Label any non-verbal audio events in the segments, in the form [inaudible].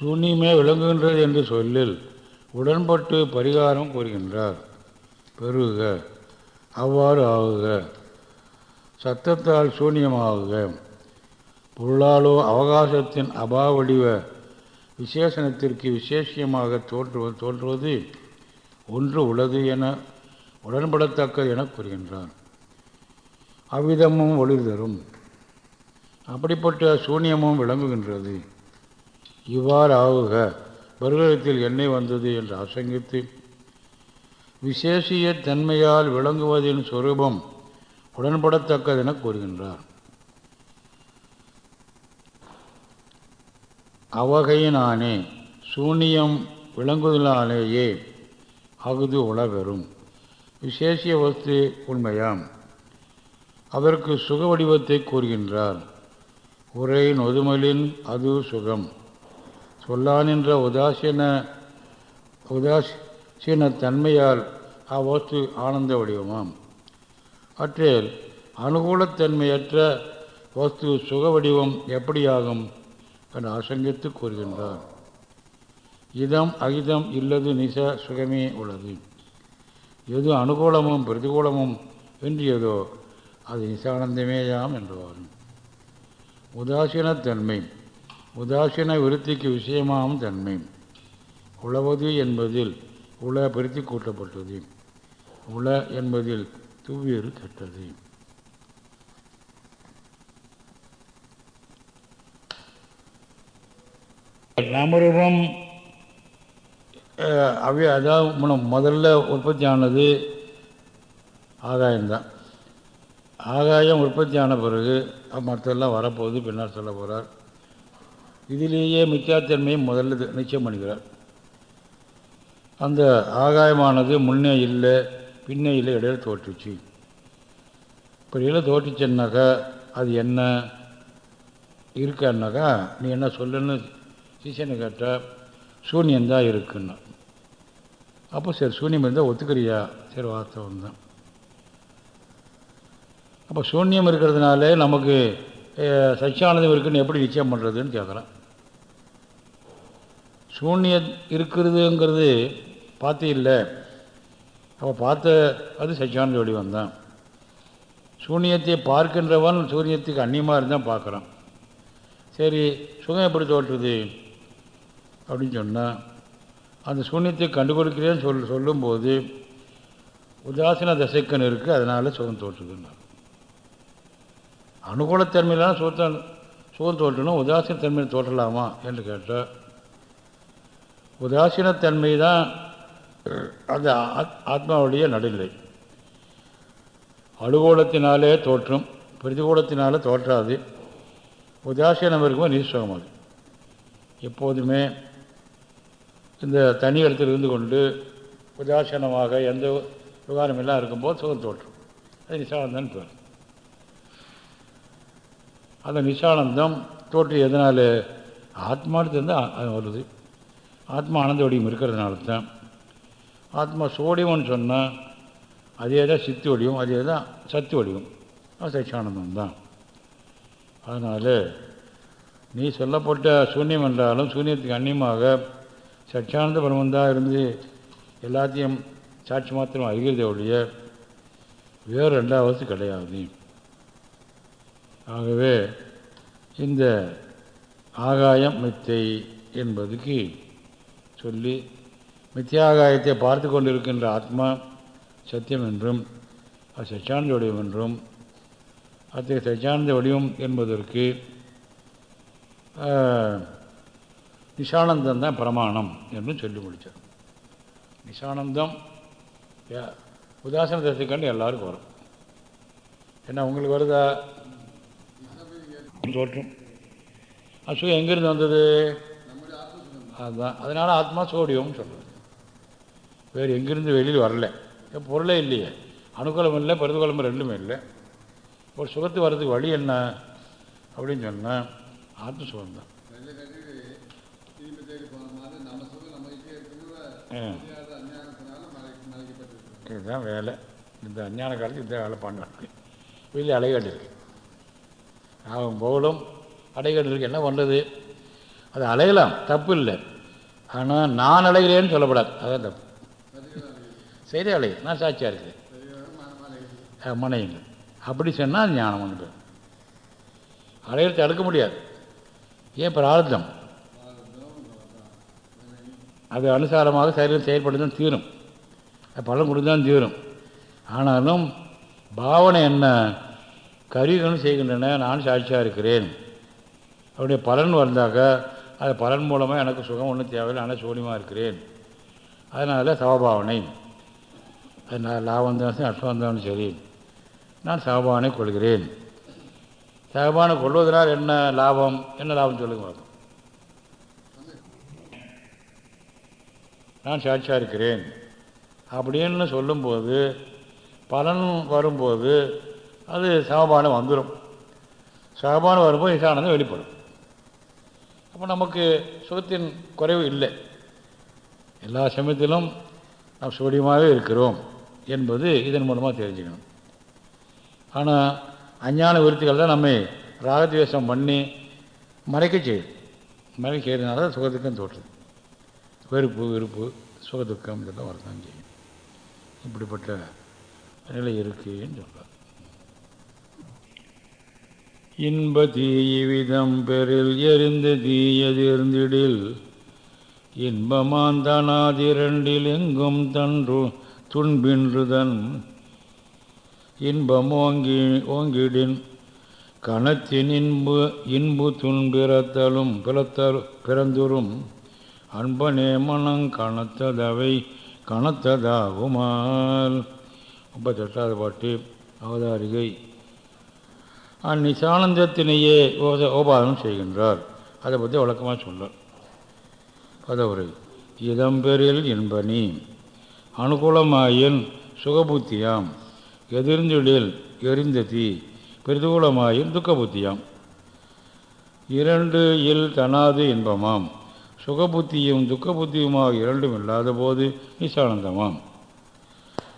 சூன்யமே விளங்குகின்றது என்று சொல்லில் உடன்பட்டு பரிகாரம் கூறுகின்றார். பெருக அவ்வாறு ஆகுக. சத்தத்தால் சூன்யமாகுக. பொருளாலோ அவகாசத்தின் அபாவடிவ விசேஷணத்திற்கு விசேஷமாக தோன்றுவது தோன்றுவது ஒன்று உள்ளது என உடன்படத்தக்கது என கூறுகின்றார். அவ்விதமும் ஒளிர் தரும் அப்படிப்பட்ட சூன்யமும் விளங்குகின்றது. இவ்வாறு ஆகுக வருடத்தில் எண்ணெய் வந்தது என்று ஆசங்கித்து விசேஷிய தன்மையால் விளங்குவதின் சொரூபம் உடன்படத்தக்கதென கூறுகின்றார். அவகையினானே சூனியம் விளங்குதலாலேயே அகுது உளவெறும் விசேஷிய வஸ்து உண்மையாம். அதற்கு சுக வடிவத்தை கூறுகின்றார். உரை நொதுமலின் அது சுகம். சொல்லானின்ற உதாசீன உதாசீன தன்மையால் அவ்வஸ்து ஆனந்த வடிவமாம். அற்றில் அனுகூலத்தன்மையற்ற வஸ்து சுக வடிவம் எப்படியாகும் என்று ஆசங்கித்து கூறுகின்றார். இதம் அகிதம் இல்லது நிச சுகமே உள்ளது. எது அனுகூலமும் பிரதிகூலமும் என்றியதோ அது நிசானந்தமேயாம் என்று உதாசீனத்தன்மை. உதாசீன விருத்திக்கு விஷயமாகும் தன்மை. உழவது என்பதில் உள பெருத்தி கூட்டப்பட்டது. உள என்பதில் துவ்வேறு கெட்டது. நாமரூபம் அவ்விய அதாவது முதல்ல உற்பத்தி ஆனது ஆகாயம்தான். ஆகாயம் உற்பத்தி ஆன பிறகு மற்றெல்லாம் வரப்போகுது பின்னால் சொல்ல போகிறார் இதிலேயே மித்தியாத்தன்மையை முதல்ல நிச்சயம் பண்ணுகிறார். அந்த ஆகாயமானது முன்னே இல்லை பின்னே இல்லை இடையில தோற்றுச்சு. இப்போ இடையில தோற்றுச்சுன்னாக்கா அது என்ன? இருக்கான்னாக்கா நீ என்ன சொல்லுன்னு சிஷியனை கேட்டால் சூன்யந்தான் இருக்குன்னா. அப்போ சரி சூன்யம் இருந்தால் ஒத்துக்கிறியா? சரி வாஸ்தவம் தான். அப்போ சூன்யம் இருக்கிறதுனால நமக்கு சச்சியானந்தம் இருக்குன்னு எப்படி நிச்சயம் பண்ணுறதுன்னு கேட்குறான் சூன்யம் இருக்கிறதுங்கிறது பார்த்து இல்லை. அப்போ பார்த்த அது சச்சியானந்த வடிவம் தான். சூன்யத்தை பார்க்கின்றவன் சூரியத்துக்கு அந்நியமாக இருந்தால் பார்க்குறான். சரி சுகம் எப்படி தோற்றுது? அப்படின்னு சொன்னால் அந்த சூன்யத்தை கண்டுபிடிக்கிறேன்னு சொல் சொல்லும்போது உதாசீன தசைக்கன் இருக்குது அதனால் சுகம் தோற்றுதுன்னா அனுகூலத்தன்மையிலாம் சுகத்தான் சுகம் தோற்றணும் உதாசீனத்தன்மையில் தோற்றலாமா? என்று கேட்டால் உதாசீனத்தன்மை தான் அந்த ஆத்மாவுடைய நடுநிலை. அனுகூலத்தினாலே தோற்றும் பிரதிகூலத்தினாலே தோற்றாது. உதாசீனம் இருக்கும்போது நீசுகம் அது. எப்போதுமே இந்த தனி இடத்தில் இருந்து கொண்டு உதாசீனமாக எந்த விவகாரம் எல்லாம் இருக்கும்போது சுகம் தோற்றும். அது நிசானந்தன் பேர். அந்த நிசானந்தம் தோற்று எதனால் ஆத்மானத்துலேருந்து அது வருது. ஆத்மா ஆனந்த வடிவம் இருக்கிறதுனால தான் ஆத்மா சோடியம்னு சொன்னால் அதே தான் சித்து வடிவம் அதே தான் சத்து வடிவம் சச்சியானந்தம் தான் அதனால் நீ சொல்லப்பட்ட சூன்யம் என்றாலும் சூன்யத்துக்கு அந்நியமாக சச்சியானந்த பிரம்மந்தான் இருந்து எல்லாத்தையும் சாட்சி மாத்திரம் அறிகிறதே ஒழிய வேறு ரெண்டாவது கிடையாது ஆகவே இந்த ஆகாயம் மித்தை என்பதுக்கு சொல்லி மித்தியாகாயத்தை பார்த்து கொண்டிருக்கின்ற ஆத்மா சத்தியம் என்றும் அது சச்சானந்த வடிவம் என்றும் அத்தகைய சச்சானந்த வடிவம் என்பதற்கு நிஷானந்தம் தான் பிரமாணம் என்றும் சொல்லி முடித்தார். நிஷானந்தம் உதாசன தசை கண்டு எல்லாருக்கும் வரும். என்ன உங்களுக்கு வருதா? தோற்றம். அசு எங்கேருந்து வந்தது? அதுதான் அதனால் ஆத்மா சோடியம்னு சொல்கிறது வேறு எங்கேருந்து வெளியில் வரல. பொருளே இல்லையே. அனுகூலம் இல்லை பிரதிகூலம் ரெண்டுமே இல்லை. ஒரு சுகத்து வர்றதுக்கு வழி என்ன? அப்படின்னு சொன்னால் ஆத்ம சுகம்தான் இதுதான் வேலை. இந்த அஞ்ஞான காலத்துக்கு இந்த வேலை பண்ணலாம். வெளியே அலைகாட்டு இருக்கு அவன் போகலும் அடைகாடு இருக்கு என்ன பண்ணுறது அது அலையலாம் தப்பு இல்லை ஆனால் நான் அலைகிறேன்னு சொல்லப்படாது. அதான் தப்பு. சரி அலை நான் சாட்சியாக இருக்கிறேன். மனையுங்க அப்படி சொன்னால் அது ஞானம் ஒன்று அலையிறதை தடுக்க முடியாது. ஏன்? பிரார்த்தம் அது அனுசாரமாக சரீரம் செயல்பட்டு தான் தீரும். பலன் கொடுத்து தான் தீரும். ஆனாலும் பாவனை என்ன? கருவிகளும் செய்கின்றன. நான் சாட்சியாக இருக்கிறேன். அவருடைய பலன் வந்தாக்கா அது பலன் மூலமாக எனக்கு சுகம் ஒன்றும் தேவையில்லை. ஆனால் சூன்யமாக இருக்கிறேன். அதனால் சவபாவனை. அது நான் லாபம் தான் சரி அர்த்தம் சரி. நான் சவபாவனை கொள்கிறேன். சவபானை கொள்வதனால் என்ன லாபம்? என்ன லாபம் சொல்லுங்க நான் சாட்சியாக இருக்கிறேன். அப்படின்னு சொல்லும்போது பலன் வரும்போது அது சமபானம் வந்துடும் சமபானம் வரும்போது நிசானந்தம் வெளிப்படும். அப்போ நமக்கு சுகத்தின் குறைவு இல்லை. எல்லா சமயத்திலும் நாம் சுகடியமாகவே இருக்கிறோம் என்பது இதன் மூலமாக தெரிஞ்சுக்கணும். ஆனால் அஞ்ஞான விருத்திகள் தான் நம்மை ராகத்வேஷம் பண்ணி மறைக்க செய்யுது மறைக்க செய்கிறதுனால தான் சுகத்துக்கும் தோற்றுது. வெறுப்பு வெறுப்பு சுகதுக்கம் இதெல்லாம் வரதான் செய்யும். இப்படிப்பட்ட நிலை இருக்குன்னு சொல்கிறார் இன்ப தீவிதம் பெறில் எரிந்து தீயதிர்ந்திடில் இன்பமாந்தனாதிரண்டில் எங்கும் தன்று துன்பின்றுதன் இன்பம் ஓங்கி ஓங்கிடின் கணத்தின் இன்பு இன்பு துன்பிறத்தலும் பிறத்தல் பிறந்துரும். அன்பனே மனம் கணத்ததவை கணத்ததாகுமால். முப்பத்தெட்டாவது பாட்டு அவதாரிகை. அந்நிசானந்தத்தினையே ஓபாதனம் செய்கின்றார். அதை பற்றி வழக்கமாக சொல்ல. பதவுரை இதம்பெறில் என்பனி அனுகூலமாயின் சுகபுத்தியாம். எதிர்ந்துடில் எரிந்த தீ பிரதிகூலமாயின் துக்கபுத்தியாம். இரண்டு இல் தனாது இன்பமாம். சுகபுத்தியும் துக்கபுத்தியுமாக இரண்டும் இல்லாத போது நிசானந்தமாம்.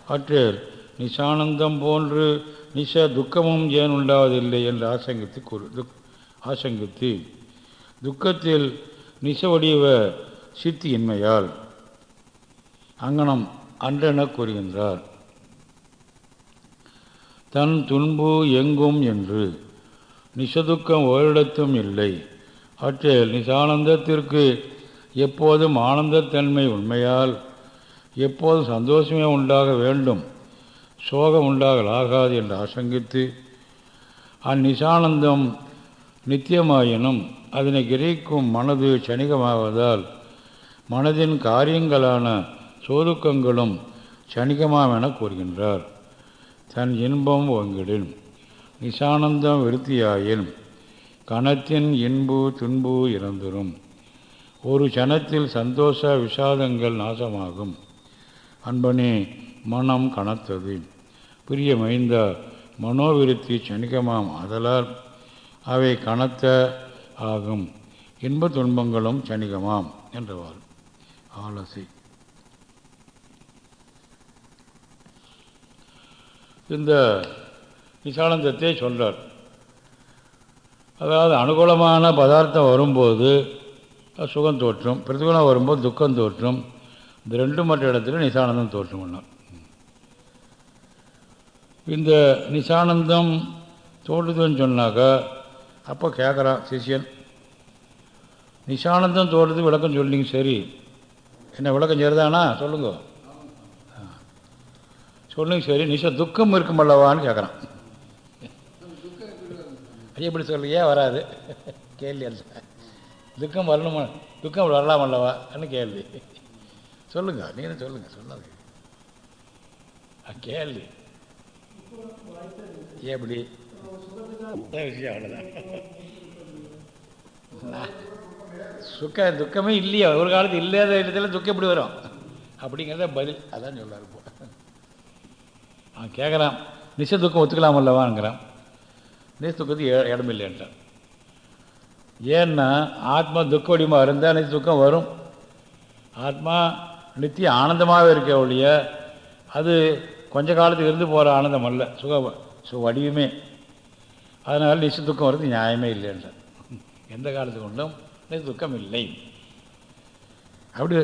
அற்றேர். நிசானந்தம் போன்று நிச துக்கமும் ஏன் உண்டாவதில்லை என்று ஆசங்கித்து கூறு. துக் ஆசங்கித்து. துக்கத்தில் நிச வடிவ சித்தியின்மையால் அங்கனம் அன்றென கூறுகின்றார். தன் துன்பு எங்கும் என்று நிசதுக்கம் ஓரிடத்தும் இல்லை. அவற்றில் நிசானந்தத்திற்கு எப்போதும் ஆனந்தத்தன்மை உண்மையால் எப்போதும் சந்தோஷமே உண்டாக வேண்டும். சோகம் உண்டாகலாகாது என்று ஆசங்கித்து அந்நிசானந்தம் நித்தியமாயினும் அதனை கிரகிக்கும் மனது சனிகமாவதால் மனதின் காரியங்களான சோதுக்கங்களும் சனிகமாம் என கூறுகின்றார். தன் இன்பம் ஓங்கிடின். நிசானந்தம் விருத்தியாயின் கணத்தின் இன்பு துன்பு இறந்துரும். ஒரு சனத்தில் சந்தோஷ விஷாதங்கள் நாசமாகும். அன்பனே மனம் கனத்தது. பிரிய மைந்த மனோவிருத்தி சனிகமாம் அதலால் அவை கனத்த ஆகும். இன்ப துன்பங்களும் சனிகமாம் என்றவாறு ஆலோசை. இந்த விசானந்தத்தை சொல்கிறார் அதாவது அனுகூலமான பதார்த்தம் வரும்போது சுகம் தோற்றும் பிரதிகூலம் வரும்போது துக்கம் தோற்றும். இந்த ரெண்டு மற்ற இடத்துல நிசானந்தம் தோற்றும்னா இந்த நிசானந்தம் தோன்றுதுன்னு சொன்னாக்கா அப்போ கேட்குறான் சிஷியன். நிசானந்தம் தோன்றுது விளக்கம் சொல்லிங்க சரி. என்ன விளக்கம் சரிதானா? சொல்லுங்க. சொல்லுங்க சரி. நிஷா துக்கம் இருக்குமல்லவான்னு கேட்குறான் எப்படி சொல்லியே வராது. கேள்வி அல்ல. துக்கம் வரணுமா? துக்கம் வரலாம் அல்லவான்னு கேள்வி? சொல்லுங்க நீங்கள் சொல்லுங்க சொல்லாது கேள்வி. எப்படி விஷயம் அவ்வளோதான் சுக்க துக்கமே இல்லையா? ஒரு காலத்து இல்லாத இடத்துல துக்கம் எப்படி வரும்? அப்படிங்கிறத பதில் அதான் சொல்லார் இப்போ. அவன் கேட்குறான் நிச்சய துக்கம் ஒத்துக்கலாம் அல்லவாங்கிறான். நிச்சய துக்கத்துக்கு இடம் இல்லைன்றான் ஏன்னா ஆத்மா துக்க வடிவமாக இருந்தால் நிச்சய துக்கம் வரும். ஆத்மா நித்திய ஆனந்தமாகவே இருக்க ஒழிய அது கொஞ்ச காலத்துக்கு இருந்து போகிற ஆனந்தம் அல்ல சுக சு வடிவமே. அதனால் நிச்சய துக்கம் வர்றது நியாயமே இல்லைன்றார் எந்த காலத்துக்கு கொண்டும் துக்கம் இல்லை. அப்படி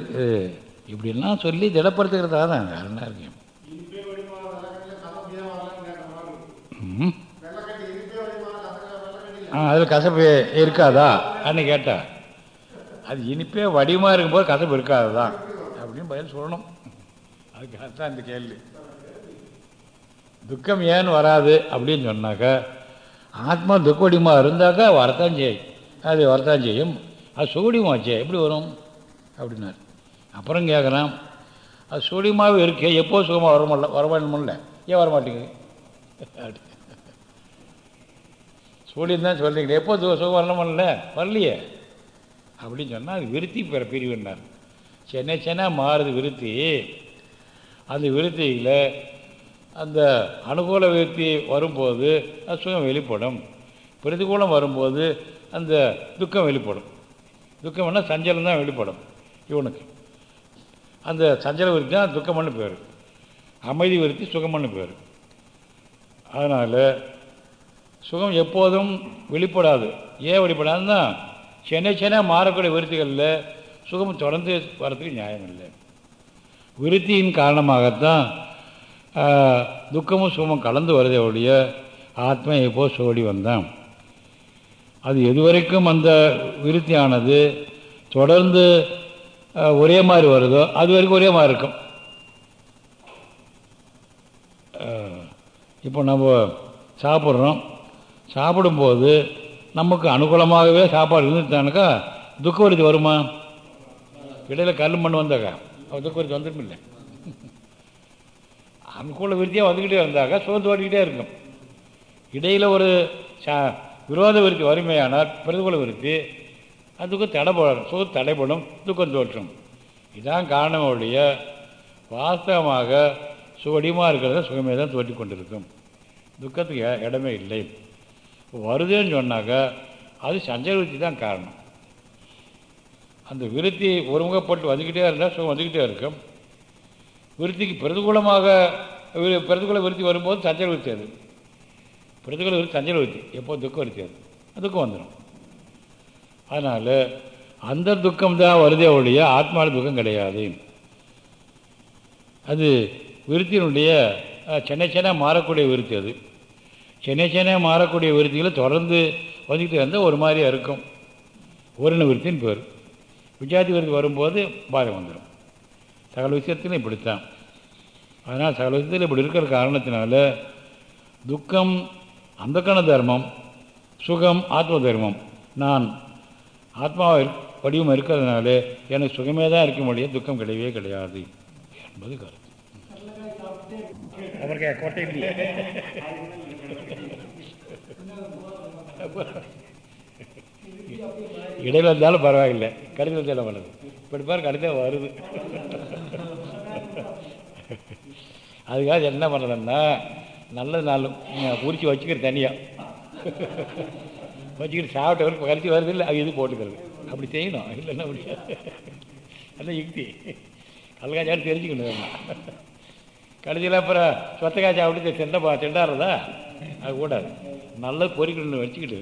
இப்படிலாம் சொல்லி திடப்படுத்துகிறதா தான் வேறு என்ன இருக்கு ம். ஆ அதில் கசப்பு இருக்காதா? அன்னு கேட்டா. அது இனிப்பே வடிவமாக இருக்கும்போது கசப்பு இருக்காதா அப்படின்னு பதில் சொல்லணும். அதுக்காக தான் இந்த கேள்வி. துக்கம் ஏன் வராது அப்படின்னு சொன்னாக்கா ஆத்மா துக்க இருந்தாக்கா வரத்தான் செய்யும் அது வரத்தான் செய்யும் அது சூடியமாச்சே எப்படி வரும்? அப்படின்னார். அப்புறம் கேட்குறான் அது சூடியமாகவே இருக்கே எப்போ சுகமாக வரமாடல வரமாட்டமில்ல ஏன் வரமாட்டேங்குது அப்படி. சூடியம் தான் சொல்கிறீங்களே எப்போ சுகம் வரணுமில்ல வரலையே. அப்படின்னு சொன்னால் அது விருத்தி பெற பிரிவுன்னார். சென்னை சென்னை மாறுது விருத்தி. அந்த விருத்தியில் அந்த அனுகூல விருத்தி வரும்போது அது சுகம் வெளிப்படும். பிரதிகூலம் வரும்போது அந்த துக்கம் வெளிப்படும். துக்கம்னா சஞ்சலம் தான் வெளிப்படும் இவனுக்கு. அந்த சஞ்சல விருத்தி தான் துக்கம்னு பேர். அமைதி விருத்தி சுகம்னு பேர். அதனால் சுகம் எப்போதும் வெளிப்படாது. ஏன் வெளிப்படாதுன்னா சென்னை சென்னை மாறக்கூடிய விருத்திகளில் சுகம் தொடர்ந்து வர்றதுக்கு நியாயம் இல்லை. விருத்தியின் காரணமாகத்தான் துக்கமும் சுகமும் கலந்து வருதே ஒழிய ஆத்மா எப்போ சோடி வந்தான்? அது எதுவரைக்கும் அந்த விருத்தியானது தொடர்ந்து ஒரே மாதிரி வருதோ அது வரைக்கும் ஒரே மாதிரி இருக்கும். இப்போ நம்ம சாப்பிட்றோம். சாப்பிடும்போது நமக்கு அனுகூலமாகவே சாப்பாடு இருந்துட்டானாக்கா துக்க வருமா? இடையில கல் மண் வந்தாக்கா? அவன் துக்க விருத்தி அனுகூல விருத்தியாக வந்துக்கிட்டே வந்தாக்க சோர்ந்து ஓடிக்கிட்டே இருக்கும். இடையில் ஒரு சா விரோத விருத்தி வறுமையானால் பிரதிகூல விருத்தி அது துக்கம் தடைப்படும் சுகம் தடைப்படும் துக்கம் தோற்றும். இதுதான் காரணம் ஒழிய வாஸ்தவமாக சுகடியமாக இருக்கிறத சுகமே தான் தோற்றி கொண்டிருக்கும். துக்கத்துக்கு இடமே இல்லை. வருதுன்னு சொன்னாக்கா அது சஞ்சல விருத்தி தான் காரணம். அந்த விருத்தி ஒருமுகப்பட்டு வந்துக்கிட்டே இருந்தால் சுகம் வந்துக்கிட்டே இருக்கும். விருத்திக்கு பிரதிகூலமாக பிரதிகூல விருத்தி வரும்போது சஞ்சல விருத்தி அது. பிரதிகூல விருத்தி சஞ்சல விருத்தி. எப்போ துக்கம் விருத்தி அது. துக்கம் வந்துடும் அதனால் அந்த துக்கம் தான் வருதே ஒழிய ஆத்மாவில் துக்கம் கிடையாது. அது விருத்தினுடைய சென்னை சென்னை மாறக்கூடிய விருத்தி அது. சென்னை சென்னை மாறக்கூடிய விருத்திகளை தொடர்ந்து வந்துக்கிட்டு இருந்தால் ஒரு மாதிரியாக இருக்கும். ஒரு விருத்தின்னு பேர். விஜாதி விருத்தி வரும்போது பாதம் வந்துடும் சகல விஷயத்திலும் இப்படித்தான். அதனால் சகல விஷயத்தில் இப்படி இருக்கிற காரணத்தினால துக்கம் அந்தக்கண தர்மம் சுகம் ஆத்ம தர்மம். நான் ஆத்மா வடிவம் இருக்கிறதுனால எனக்கு சுகமே தான் இருக்க முடியும் துக்கம் கிடையவே கிடையாது என்பது கருத்து. அவருக்கு கோட்டை இடையில இருந்தாலும் பரவாயில்லை கடையில் இருந்தாலும் வருது இப்படி பாரு வருது. அதுக்காக என்ன பண்ணுறதுன்னா நல்ல நாள். குறித்து வச்சுக்கிற தனியாக வச்சுக்கிட்டு சாப்பிட்டவருக்கு கழிச்சு வருது இல்லை அது இது போட்டுக்கிறது அப்படி செய்யணும். இல்லைன்னா முடியாது அதான் யுக்தி. கல்லக்காய்ச்சாலும் தெரிஞ்சுக்கணும் வேணும் கடைசியில் அப்புறம் சொத்தக்காய்ச்சி அப்படி திண்டப்பா திண்டாடுறதா அது கூடாது. நல்லா பொறிக்கணும்னு வச்சுக்கிட்டு.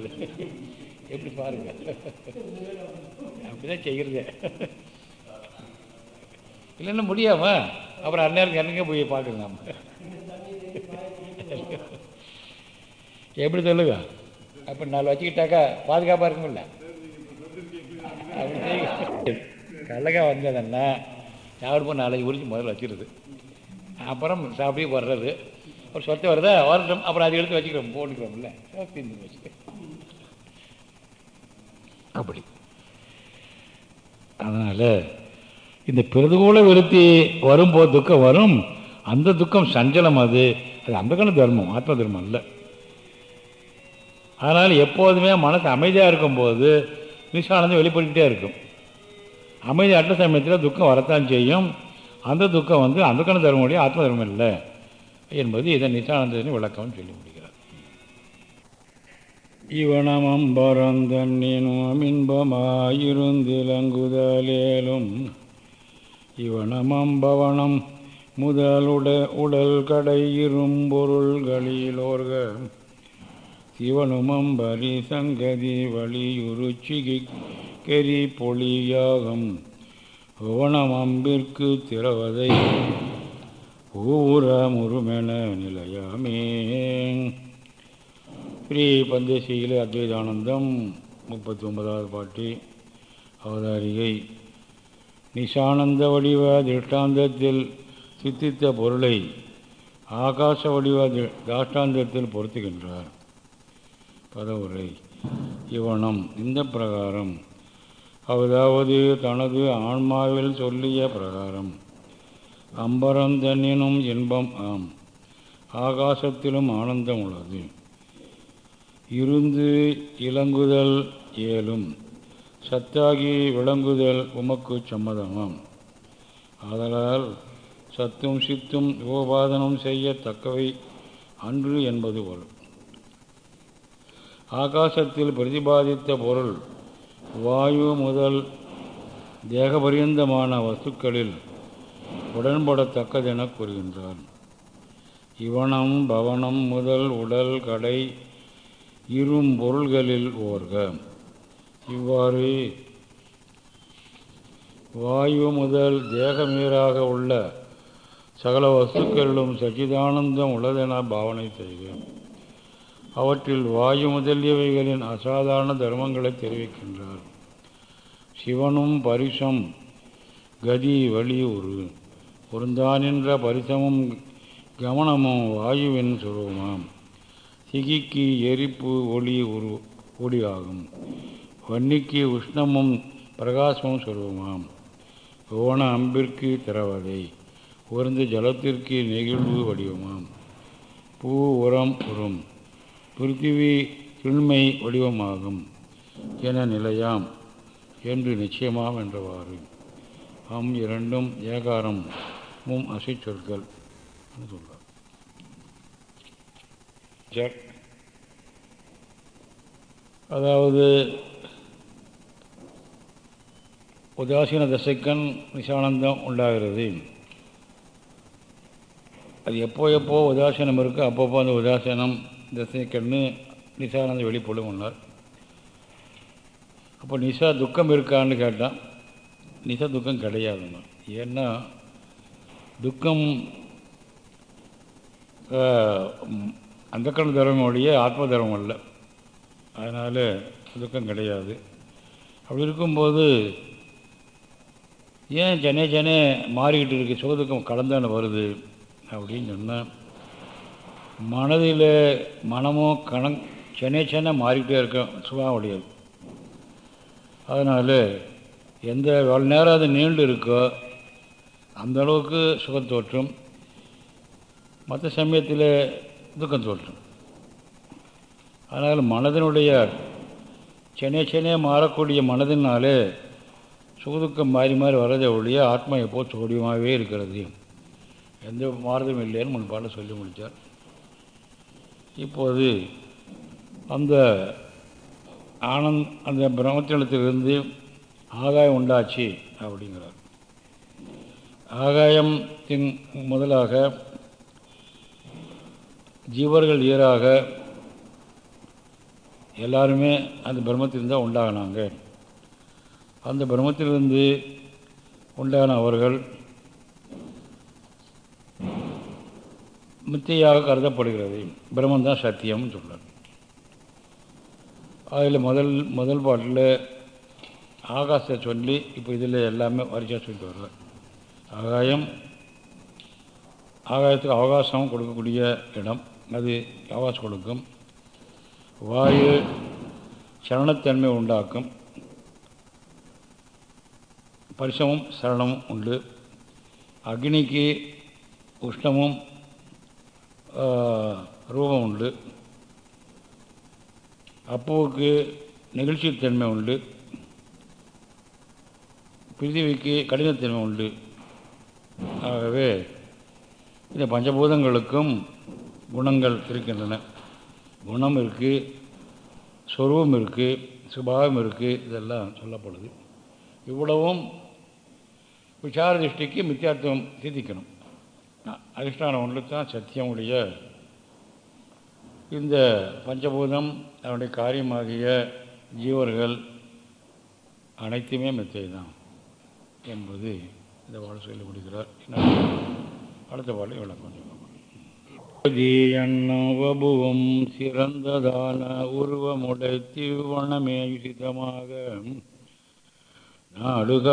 எப்படி பாருங்க. அப்படிதான் செய்கிறது இல்லைன்னா முடியாம அப்புறம் அந்நேரம் என்னங்க போய் பார்க்கணும் நம்ம எப்படி சொல்லுங்க? அப்போ நாலு வச்சுக்கிட்டாக்கா பாதுகாப்பாக இருக்கும்ல? அப்படி கல்லக்காய் கடலக்காய் வந்ததுன்னா சாப்பிடும்போது நாளைக்கு உரிச்சு முதல்ல வச்சுருது. அப்புறம் சாப்பிட்டே வர்றது. ஒரு சொத்தை வருதா? வரட்டும். அப்புறம் அதை எடுத்து வச்சுக்கிறோம் போட்டுக்கிறோம்ல. தீர்ந்து வச்சுக்க அப்படி. அதனால் இந்த பிரதிகூல விருத்தி வரும்போது துக்கம் வரும். அந்த துக்கம் சஞ்சலம் அது. அது அந்த கண தர்மம் ஆத்ம தர்மம் இல்லை அதனால் எப்போதுமே மனசு அமைதியாக இருக்கும்போது நிசானந்தம் வெளிப்பட்டுக்கிட்டே இருக்கும். அமைதி அட்ட சமயத்தில் துக்கம் வரத்தான் செய்யும். அந்த துக்கம் வந்து அந்த கண தர்மமுடைய ஆத்ம தர்மம் இல்லை என்பது இதை நிசானந்தத்தின் விளக்கம் சொல்லி முடிகிறார் இவனமம்பரந்தன்னினும் இன்பமாயிருந்திலங்குதலேலும் இவனமம்பவனம் முதலுட உடல் கடை இரும்பொருள்களிலோர்க. சிவனுமம்பரி சங்கதி வழியுருச்சிகி கெரி பொழியாகம். புவனமம்பிற்கு திறவதை ஊர முருமென நிலையாமே. ஸ்ரீ பந்தேசியிலே அத்வைதானந்தம் முப்பத்தி ஒன்பதாவது பாட்டி அவதாரிகை. நிஷானந்த வடிவ திருஷ்டாந்தத்தில் சித்தித்த பொருளை ஆகாச வடிவ தாஷ்டாந்தத்தில் பொருத்துகின்றார். பதவுரை. இவனம் இந்த பிரகாரம். அதாவது தனது ஆன்மாவில் சொல்லிய பிரகாரம். அம்பரந்தன்னினும் இன்பம் ஆம். ஆகாசத்திலும் ஆனந்தம் உள்ளது. இருந்து இலங்குதல் ஏலும். சத்தாகி விளங்குதல் உமக்கு சம்மதமாம். ஆதலால் சத்தும் சித்தும் உபபாதனம் செய்யத்தக்கவை அன்று என்பது பொருள். ஆகாசத்தில் பிரதிபாதித்த பொருள் வாயு முதல் தேகபரியந்தமான வஸ்துக்களில் உடன்படத்தக்கதென கூறுகின்றார். இவனம் பவனம் முதல் உடல் கடை இரும் பொருள்களில் ஓர்க. இவ்வாறு வாயு முதல் தேகமீராக உள்ள சகல வஸ்துக்களிலும் சச்சிதானந்தம் உள்ளதென பாவனை செய்க அவற்றில் வாயு முதலியவைகளின் அசாதாரண தர்மங்களை தெரிவிக்கின்றார். சிவனும் பரிசம் கதி வழி ஒரு பொருந்தானின்ற பரிசமும் கவனமும் வாயுவின் சுரூபமாம் சிகிக்கு எரிப்பு ஒளி ஒரு ஒளியாகும் வன்னிக்கு உஷ்ணமும் பிரகாசமும் சுரூபமாம் ஓன அம்பிற்கு திறவதை உருந்து ஜலத்திற்கு நெகிழ்வு வடிவமாம். பூ உரம் உறும் பிருத்திவி திண்மை வடிவமாகும் என நிலையாம் என்று நிச்சயமாம் என்றவாறு. அம் இரண்டும் ஏகாரம் மும் அசை சொற்கள் சொல்றார் அதாவது உதாசீன தசைக்கண் நிசானந்தம் உண்டாகிறது. அது எப்போ எப்போ உதாசீனம் இருக்கோ அப்பப்போ அந்த உதாசீனம் தசைக்கண்ணு நிசானந்தம் வெளிப்படும் உள்ளார் அப்போ நிசா துக்கம் இருக்கான்னு கேட்டான் நிசா துக்கம் கிடையாதுங்க. ஏன்னா துக்கம் அந்த கண் தர்மம் ஒழிய ஆத்ம தர்மம் அல்ல. அதனால் துக்கம் கிடையாது. அப்படி இருக்கும்போது ஏன் சென்னை சென்னை மாறிக்கிட்டு இருக்கு? சுகதுக்கம் கலந்தான வருது அப்படின்னு சொன்னால் மனதில் மனமும் கணம் சென்னை சென்னை மாறிக்கிட்டே இருக்கும் சுபாவம் உடையது அதனால் எந்த எவ்வளோ நேரம் அது நீண்டு இருக்கோ அந்த அளவுக்கு சுகம் தோற்றும். மற்ற சமயத்தில் துக்கம் தோற்றும். அதனால் மனதினுடைய சென்னை சென்னை மாறக்கூடிய மனதினாலே சுகதுக்கம் மாறி மாறி வர்றதை ஒழிய ஆத்மா எப்போது சோடியமாகவே இருக்கிறது? எந்த மாறுதலும் இல்லைன்னு முன்பாட்டில் சொல்லி முடித்தார் இப்போது அந்த ஆனந்த் அந்த பிரம்மத்தினத்திலிருந்து ஆகாயம் உண்டாச்சு அப்படிங்கிறார். ஆகாயத்தின் முதலாக ஜீவர்கள் ஈராக எல்லாருமே அந்த பிரம்மத்திலிருந்து தான் உண்டாகினாங்க. அந்த பிரம்மத்திலிருந்து உண்டான அவர்கள் மித்தையாக கருதப்படுகிறது. பிரம்மந்தான் சத்தியம்னு சொல்கிறார் அதில் முதல் முதல் பாட்டில் ஆகாசத்தை சொல்லி இப்போ இதில் எல்லாமே வரிசையாக சொல்லிட்டு வர்றார். ஆகாயம் ஆகாயத்துக்கு அவகாசம் கொடுக்கக்கூடிய இடம் அது அவகாசம் கொடுக்கும். வாயு சரணத்தன்மை உண்டாக்கும். பரிசமும் சரணமும் உண்டு. அக்னிக்கு உஷ்ணமும் ரூபம் உண்டு. அப்புவுக்கு நெகிழ்ச்சித்தன்மை உண்டு. பிரிதிவிக்கு கடினத்தன்மை உண்டு. ஆகவே இந்த பஞ்சபூதங்களுக்கும் குணங்கள் இருக்கின்றன. குணம் இருக்குது சொருவம் இருக்குது சுபாவம் இருக்குது இதெல்லாம் சொல்லப்படுது. இவ்வளவும் விசார திருஷ்டிக்கு மித்தியார்த்தம் சிந்திக்கணும் அதிஷ்டானம் ஒன்று தான் சத்தியமுடைய இந்த பஞ்சபூதம் அதனுடைய காரியமாகிய ஜீவர்கள் அனைத்துமே மெத்தை தான் என்பது இந்த பாட சொல்லி முடிக்கிறார் அடுத்த பாடலை விளக்கம் வபுவும் சிறந்ததான உருவமுடை திருவணமே யுசிதமாக நாடுக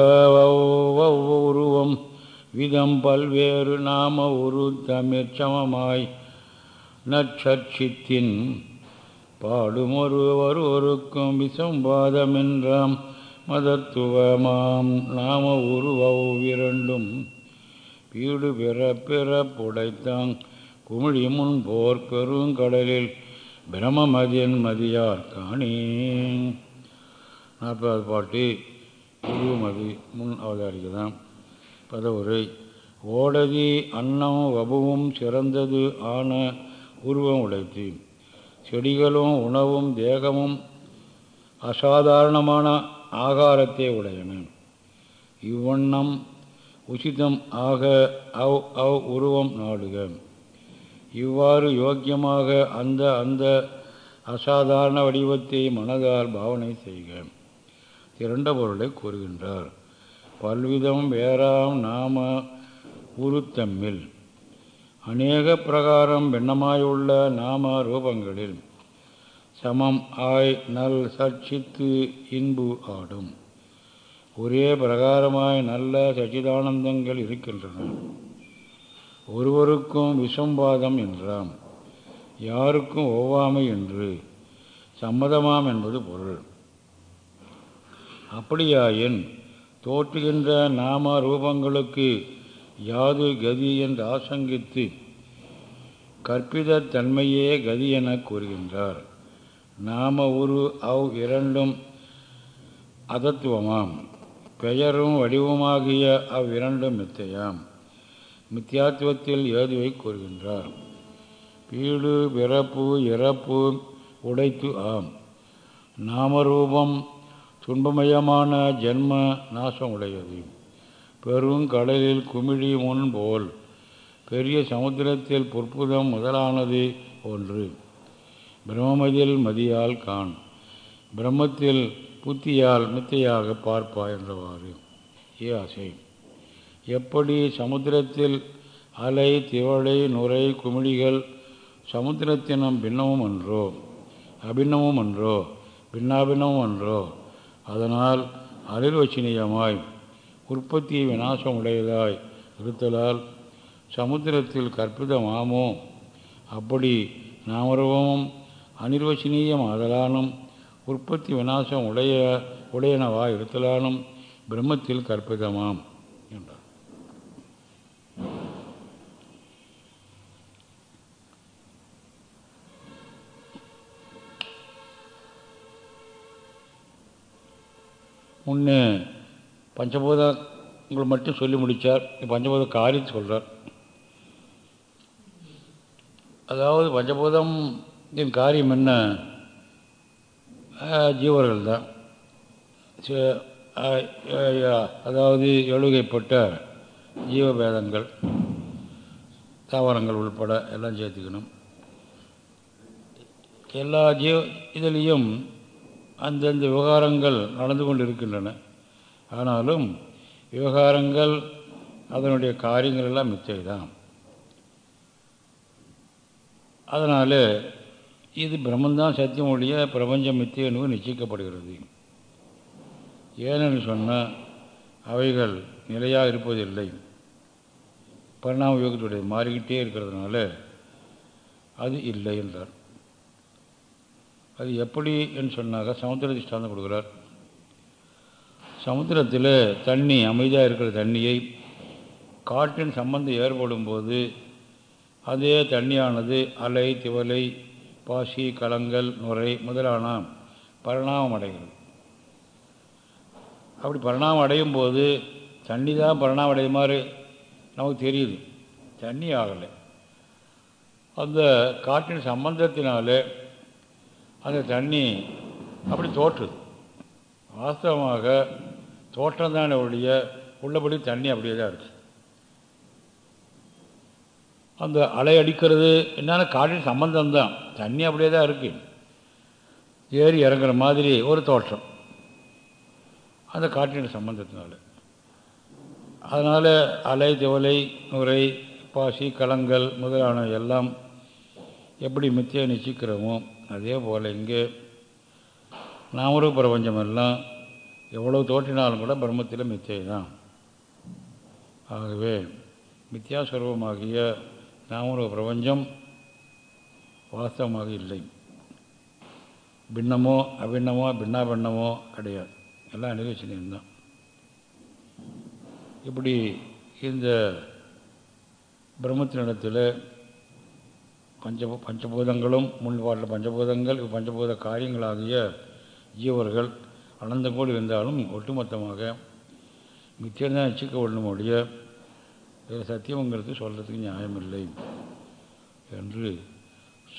உருவம் விதம் பல்வேறு நாம உரு தமிழ்ச்சமமாய் நற்சர்ச்சித்தின் பாடுமொரு ஒருக்கும் விசம்பாதமென்றாம் மதத்துவமாம் நாம உருவவிரண்டும் வீடு பிற புடைத்தாங் குமிழி முன் போர் பெருங்கடலில் பிரமமதியன் மதியார் காணி நாற்பது பாட்டு. உருவமதி முன் அவதாரிக்குதான் பதவுரை ஓடதி அன்னம் வபுவும் சிறந்தது ஆன உருவம் உடைத்து செடிகளும் உணவும் தேகமும் அசாதாரணமான ஆகாரத்தை உடையன. இவ்வண்ணம் உசிதம் ஆக அவ் அவ் உருவம் நாடுக. இவ்வாறு யோக்கியமாக அந்த அந்த அசாதாரண வடிவத்தை மனதால் பாவனை செய்க. இரண்ட பொருளை கூறுகின்றார். பல்விதம் வேறாம் நாம உருத்தம்மில் அநேக பிரகாரம் பின்னமாயுள்ள நாம ரூபங்களில் சமம் ஆய் நல் சர்ச்சித்து இன்பு ஆடும். ஒரே பிரகாரமாய் நல்ல சச்சிதானந்தங்கள் இருக்கின்றன. ஒருவருக்கும் விசம்பாதம் என்றாம். யாருக்கும் ஒவ்வாமை என்று சம்மதமாம் என்பது பொருள். அப்படியாயின் தோற்றுகின்ற நாம ரூபங்களுக்கு யாது கதி என்று ஆசங்கித்து கற்பித தன்மையே கதி என கூறுகின்றார். நாம உரு அவ் இரண்டும் அதத்துவமாம். பெயரும் வடிவமாகிய அவ்விரண்டும் மித்தையாம். மித்தியாத்துவத்தில் ஏதுவை கூறுகின்றார். பீடு பிறப்பு இறப்பு உடைத்து ஆம். நாமரூபம் துன்பமயமான ஜென்ம நாசம் உடையது பெருங்கடலில் குமிழி முன் போல் பெரிய சமுத்திரத்தில் புற்புதம் முதலானது ஒன்று. பிரம்மதில் மதியால் கான் பிரம்மத்தில் புத்தியால் மித்தையாக பார்ப்பா என்றவாறு. ஏ ஆசை எப்படி சமுத்திரத்தில் அலை திவளை நுரை குமிழிகள் சமுத்திரத்தினம் பின்னமும் அன்றோ அபின்னமும் அன்றோ பின்னாபின்னமும் அன்றோ அதனால் அலிர்வச்சினியமாய் உற்பத்தியை விநாசம் உடையதாய் இருத்தலால் சமுத்திரத்தில் கற்பிதமாமோ? அப்படி நாமருவமும் அனிர்வச்சனீயம் ஆதலானும் உற்பத்தி விநாசம் உடைய உடையனவாய் இருத்தலானும் பிரம்மத்தில் கற்பிதமாம். முன்னே பஞ்சபூதங்கள் மட்டும் சொல்லி முடித்தார் பஞ்சபூத காரியத்தை சொல்கிறார் அதாவது பஞ்சபூதம் என் காரியம் என்ன? ஜீவர்கள் தான் அதாவது எழுகைப்பட்ட ஜீவபேதங்கள் தாவரங்கள் உள்பட எல்லாம் சேர்த்துக்கணும். எல்லா ஜீவ இதுலேயும் அந்தந்த விவகாரங்கள் நடந்து கொண்டு இருக்கின்றன ஆனாலும் விவகாரங்கள் அதனுடைய காரியங்கள் எல்லாம் மிச்சை தான் அதனால் இது பிரம்மந்தான் சத்தியம் ஒழிய பிரபஞ்சம் மித்திய என்பது நிச்சயிக்கப்படுகிறது. ஏனென்று சொன்னால் அவைகள் நிலையாக இருப்பதில்லை. பரிணாம யோகத்துடைய மாறிக்கிட்டே இருக்கிறதுனால அது இல்லை என்றார். அது எப்படி என்று சொன்னாக்க சமுத்திர திஷ்டாந்தம் கொடுக்குறார். சமுத்திரத்தில் தண்ணி அமைதியாக இருக்கிற தண்ணியை காற்றின் சம்பந்தம் ஏற்படும் போது அதே தண்ணியானது அலை திவலை பாசி கலங்கள் நுரை முதலான பரிணாமம் அடைகிறது. அப்படி பரிணாமம் அடையும் போது தண்ணி தான் பரிணாமம் அடையும் மாதிரி நமக்கு தெரியுது. தண்ணி ஆகலை. அந்த காற்றின் சம்பந்தத்தினாலே அந்த தண்ணி அப்படி தோற்றுது. வாஸ்தவமாக தோற்றம் தானே ஒழிய உள்ளபடி தண்ணி அப்படியே தான் இருக்குது அந்த அலை அடிக்கிறது என்னென்னா காற்றின் சம்பந்தம்தான். தண்ணி அப்படியே தான் இருக்குது ஏறி இறங்குற மாதிரி ஒரு தோற்றம். அந்த காற்றின் சம்பந்தத்தினால. அதனால் அலை திவலை நுரை பாசி கலங்கள் முதலான எல்லாம் எப்படி மித்திய நிச்சயிக்கிறோமோ அதே போல் இங்கே நாமரூப பிரபஞ்சமெல்லாம் எவ்வளவு தோற்றினாலும் கூட பிரம்மத்தில் மித்தியை தான் ஆகவே மித்யாஸ்வரூபமாகிய நாமரூப பிரபஞ்சம் வாஸ்தவமாக இல்லை. பின்னமோ அபிண்ணமோ பின்னாபின்னமோ கிடையாது. எல்லாம் நிகழ்ச்சினியும் தான் இப்படி இந்த பிரம்மத்தினிடத்தில் பஞ்ச பஞ்சபூதங்களும் முன்பாட்டில் பஞ்சபூதங்கள் பஞ்சபூத காரியங்களாகிய ஜீவர்கள் அனந்த கோடி இருந்தாலும் ஒட்டுமொத்தமாக மித்தியம் தான் வச்சுக்க ஒன்றும் ஒழிய சத்தியங்கிறது சொல்கிறதுக்கு நியாயமில்லை என்று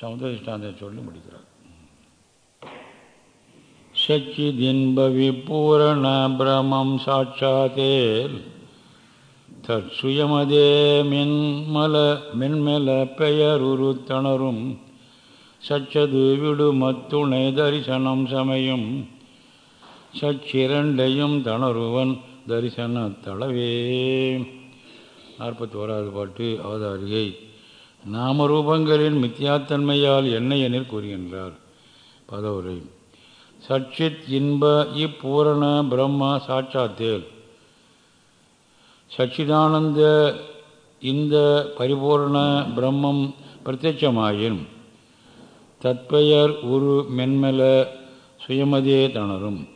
சமுதிரஷ்டாந்தம் சொல்லி முடிக்கிறார். சச்சிதின்பவிபூரண பிரமம் சாட்சாத்தேல் தற்சுயமதே மென்மல மென்மெல பெயருரு தணரும். சச்சது விடுமத்துணை தரிசனம் சமயம். சச்சிரண்டையும் தணருவன் தரிசன தளவே. நாற்பத்தி ஓராவது பாட்டு அவதாரிகை. நாமரூபங்களின் மித்தியாத்தன்மையால் என்ன எனில் கூறுகின்றார். பதவுரை. சச்சித் இன்ப இப்பூரண பிரம்ம சாட்சாத்தேல். சச்சிதானந்த இந்த பரிபூர்ண பிரம்மம் பிரத்யட்சமாயின் தற்பெயர் உரு மென்மல சுயமதே தணரும்.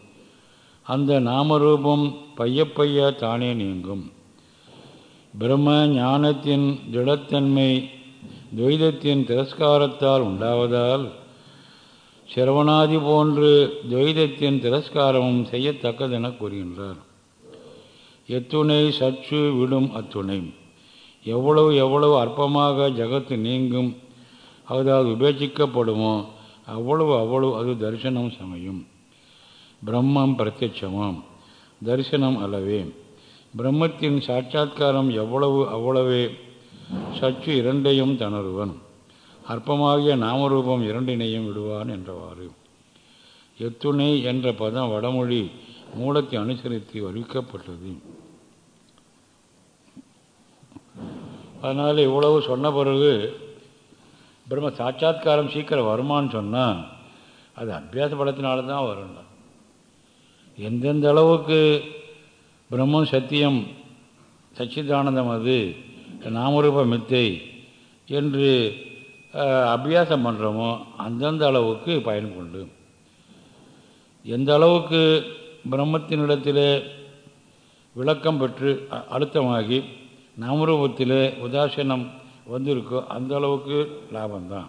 அந்த நாமரூபம் பையப்பைய தானே நீங்கும். பிரம்ம ஞானத்தின் திடத்தன்மை துவைதத்தின் திரஸ்காரத்தால் உண்டாவதால் சிரவணாதி போன்று துவைதத்தின் திரஸ்காரமும் செய்யத்தக்கதென கூறுகின்றார். எத்துணை சற்று விடும் அத்துணை. எவ்வளவு எவ்வளவு அற்பமாக ஜகத்து நீங்கும் அதாவது உபேட்சிக்கப்படுமோ அவ்வளவு அவ்வளவு அது தரிசனம் சமயம். பிரம்மம் பிரத்யட்சமாம் தரிசனம் அளவே பிரம்மத்தின் சாட்சா்காரம் எவ்வளவு அவ்வளவே சற்று இரண்டையும் தணருவன் அற்பமாகிய நாமரூபம் இரண்டினையும் விடுவான் என்றவாறு. எத்துணை என்ற பதம் வடமொழி மூலத்தை அனுசரித்து அறிவிக்கப்பட்டது அதனால் இவ்வளவு சொன்ன பிறகு பிரம்ம சாட்சா்காரம் சீக்கிரம் வருமானு சொன்னால் அது அபியாச பலத்தினால தான் வரும் எந்தெந்த அளவுக்கு பிரம்மம் சத்தியம் சச்சிதானந்தம் அது நாமரூப மித்தை என்று அபியாசம் பண்ணுறோமோ அந்தந்த அளவுக்கு பயன் கொண்டு எந்த அளவுக்கு பிரம்மத்தினிடத்தில் விளக்கம் பெற்று அழுத்தமாகி நாமரூபத்தில் உதாசீனம் வந்திருக்கோ அந்த அளவுக்கு லாபம்தான்.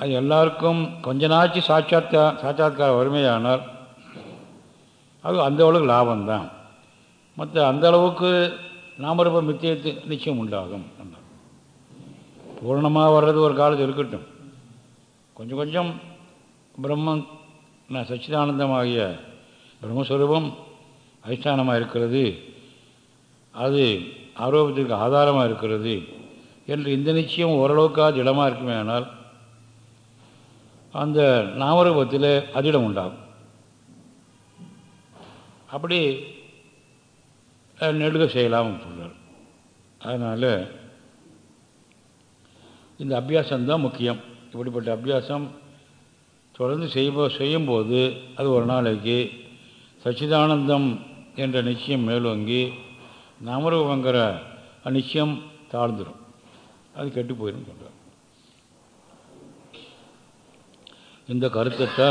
அது எல்லாருக்கும் கொஞ்ச நாச்சு சாட்சாத்தா சாட்சாத்கார வறுமையானால் அது அந்த அளவுக்கு லாபம்தான். மற்ற அந்த அளவுக்கு நாமரூப மித்தியத்து நிச்சயம் உண்டாகும். பூர்ணமாக வர்றது ஒரு காலத்தில் இருக்கட்டும். கொஞ்சம் கொஞ்சம் பிரம்மன் சச்சிதானந்தமாகிய பிரம்மஸ்வரூபம் அதிஷ்டானமாக இருக்கிறது. அது ஆரோபத்திற்கு ஆதாரமாக இருக்கிறது என்று இந்த நிச்சயம் ஓரளவுக்காக இடமாக இருக்குமே ஆனால் அந்த நாமரூபத்தில் அதிடம் உண்டாகும். அப்படி நெடுக செய்யலாம்னு சொல்கிறார் அதனால் இந்த அபியாசம்தான் முக்கியம். இப்படிப்பட்ட அபியாசம் தொடர்ந்து செய்ய செய்யும்போது அது ஒரு நாளைக்கு சச்சிதானந்தம் என்ற நிச்சயம் மேலோங்கி நமரூபங்கிற நிச்சயம் தாழ்ந்துடும் அது கெட்டு போயிடும் சொல்கிறார் இந்த கருத்தத்தை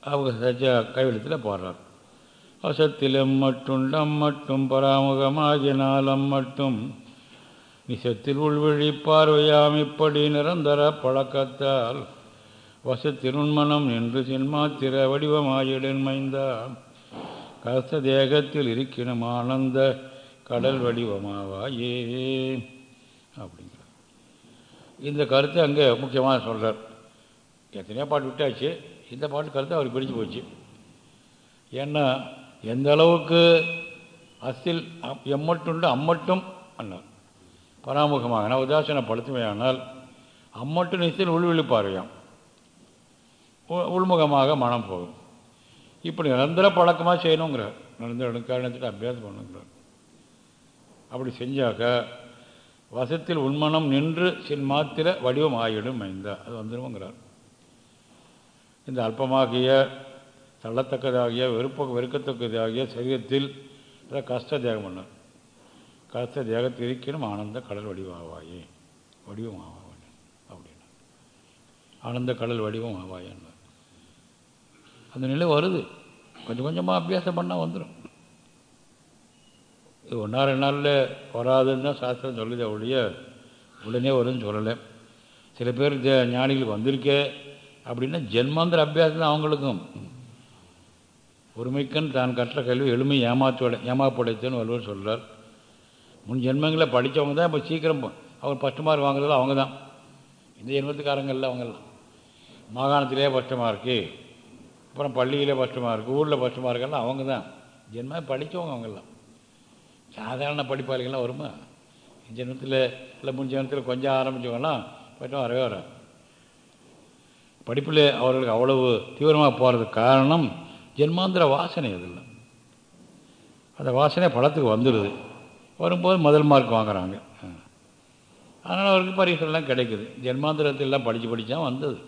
அவங்க சஜ கைவெழுத்தில் பாடுறார். அசத்திலம் மட்டும் டம் மட்டும் பராமுகமாகினாலம் மட்டும் நிசத்தில் உள்வழி பார்வையாம் இப்படி நிரந்தர பழக்கத்தால் வசத்திருண்மனம் என்று சின்மாத்திர வடிவமாயிடன் மைந்தான் கச தேகத்தில் இருக்கணும் ஆனந்த கடல் வடிவமாவாயே அப்படிங்கிற இந்த கருத்தை அங்கே முக்கியமாக சொல்கிறார் எத்தனையோ பாட்டு விட்டாச்சு. இந்த பாட்டு கருத்து அவர் பிடிச்சு போச்சு. ஏன்னா எந்த அளவுக்கு அஸ்தில் எம்மட்டுண்டு அம்மட்டும் அண்ணார் பராமுகமாக உதாசனப்படுத்துமையானால் அம்மட்டு நிச்சயம் உள்விழிப்பார்வையாம் உள்முகமாக மனம் போகும். இப்படி நிரந்தர பழக்கமாக செய்யணுங்கிறார் நிரந்தர காரணத்துக்கு அபியாசம் பண்ணுங்கிறார். அப்படி செஞ்சாக்க வசத்தில் உண்மனம் நின்று சின் மாத்திர வடிவம் ஆகிடும் மைந்தா அது வந்துடுவோங்கிறார் இந்த அல்பமாகிய தள்ளத்தக்கதாகிய வெறுப்ப வெறுக்கத்தக்கதாகிய சரீரத்தில் கஷ்ட தேகம் பண்ணார் கஷ்ட தேகத்தில் இருக்கணும் ஆனந்த கடல் வடிவாவாயே வடிவம் ஆவாய் அப்படின்னா. ஆனந்த கடல் வடிவம் ஆவாயன்னு அந்த நிலை வருது. கொஞ்சம் கொஞ்சமாக அபியாசம் பண்ணால் வந்துடும் இது ஒன்றா ரெண்டு நாளில் வராதுன்னு தான் சாஸ்திரம் சொல்லுது அவளுடைய உடனே வரும்னு சொல்லலை. சில பேர் ஞானிகளுக்கு வந்திருக்கே அப்படின்னா ஜென்மாந்திர அபியாசம் தான் அவங்களுக்கும். ஒருமைக்கன் தான் கற்ற கல்வி எளிமை ஏமாத்தோட ஏமாப்படைத்தன்னு வல்லுவர் சொல்கிறார் முன் ஜென்மங்களில் படித்தவங்க தான் இப்போ சீக்கிரம் அவங்க ஃபஸ்ட் மார்க் வாங்குறதுல அவங்க தான். இந்த ஜென்மத்துக்காரங்களில் அவங்கெல்லாம் மாகாணத்திலே ஃபஸ்ட்டு இருக்குது அப்புறம் பள்ளியிலே ஃபஸ்ட்டு இருக்குது ஊரில் ஃபஸ்ட்டு மார்க்கெல்லாம் அவங்க தான். ஜென்மா படித்தவங்க அவங்கெல்லாம். சாதாரண படிப்பாளிகள்லாம் வருமா? ஜென்மத்தில் இல்லை முன் ஜென்மத்தில் கொஞ்சம் ஆரம்பித்தவங்களாம் போய்ட்டு வரவே வர படிப்பில் அவர்களுக்கு அவ்வளவு தீவிரமாக போகிறதுக்கு காரணம் ஜென்மாந்திர வாசனை அதில் அந்த வாசனை படத்துக்கு வந்துடுது. வரும்போது முதல் மார்க் வாங்குகிறாங்க அதனால் அவருக்கு பரிசெல்லாம் கிடைக்குது. ஜென்மாந்திரத்திலாம் படித்து படித்தா வந்தது.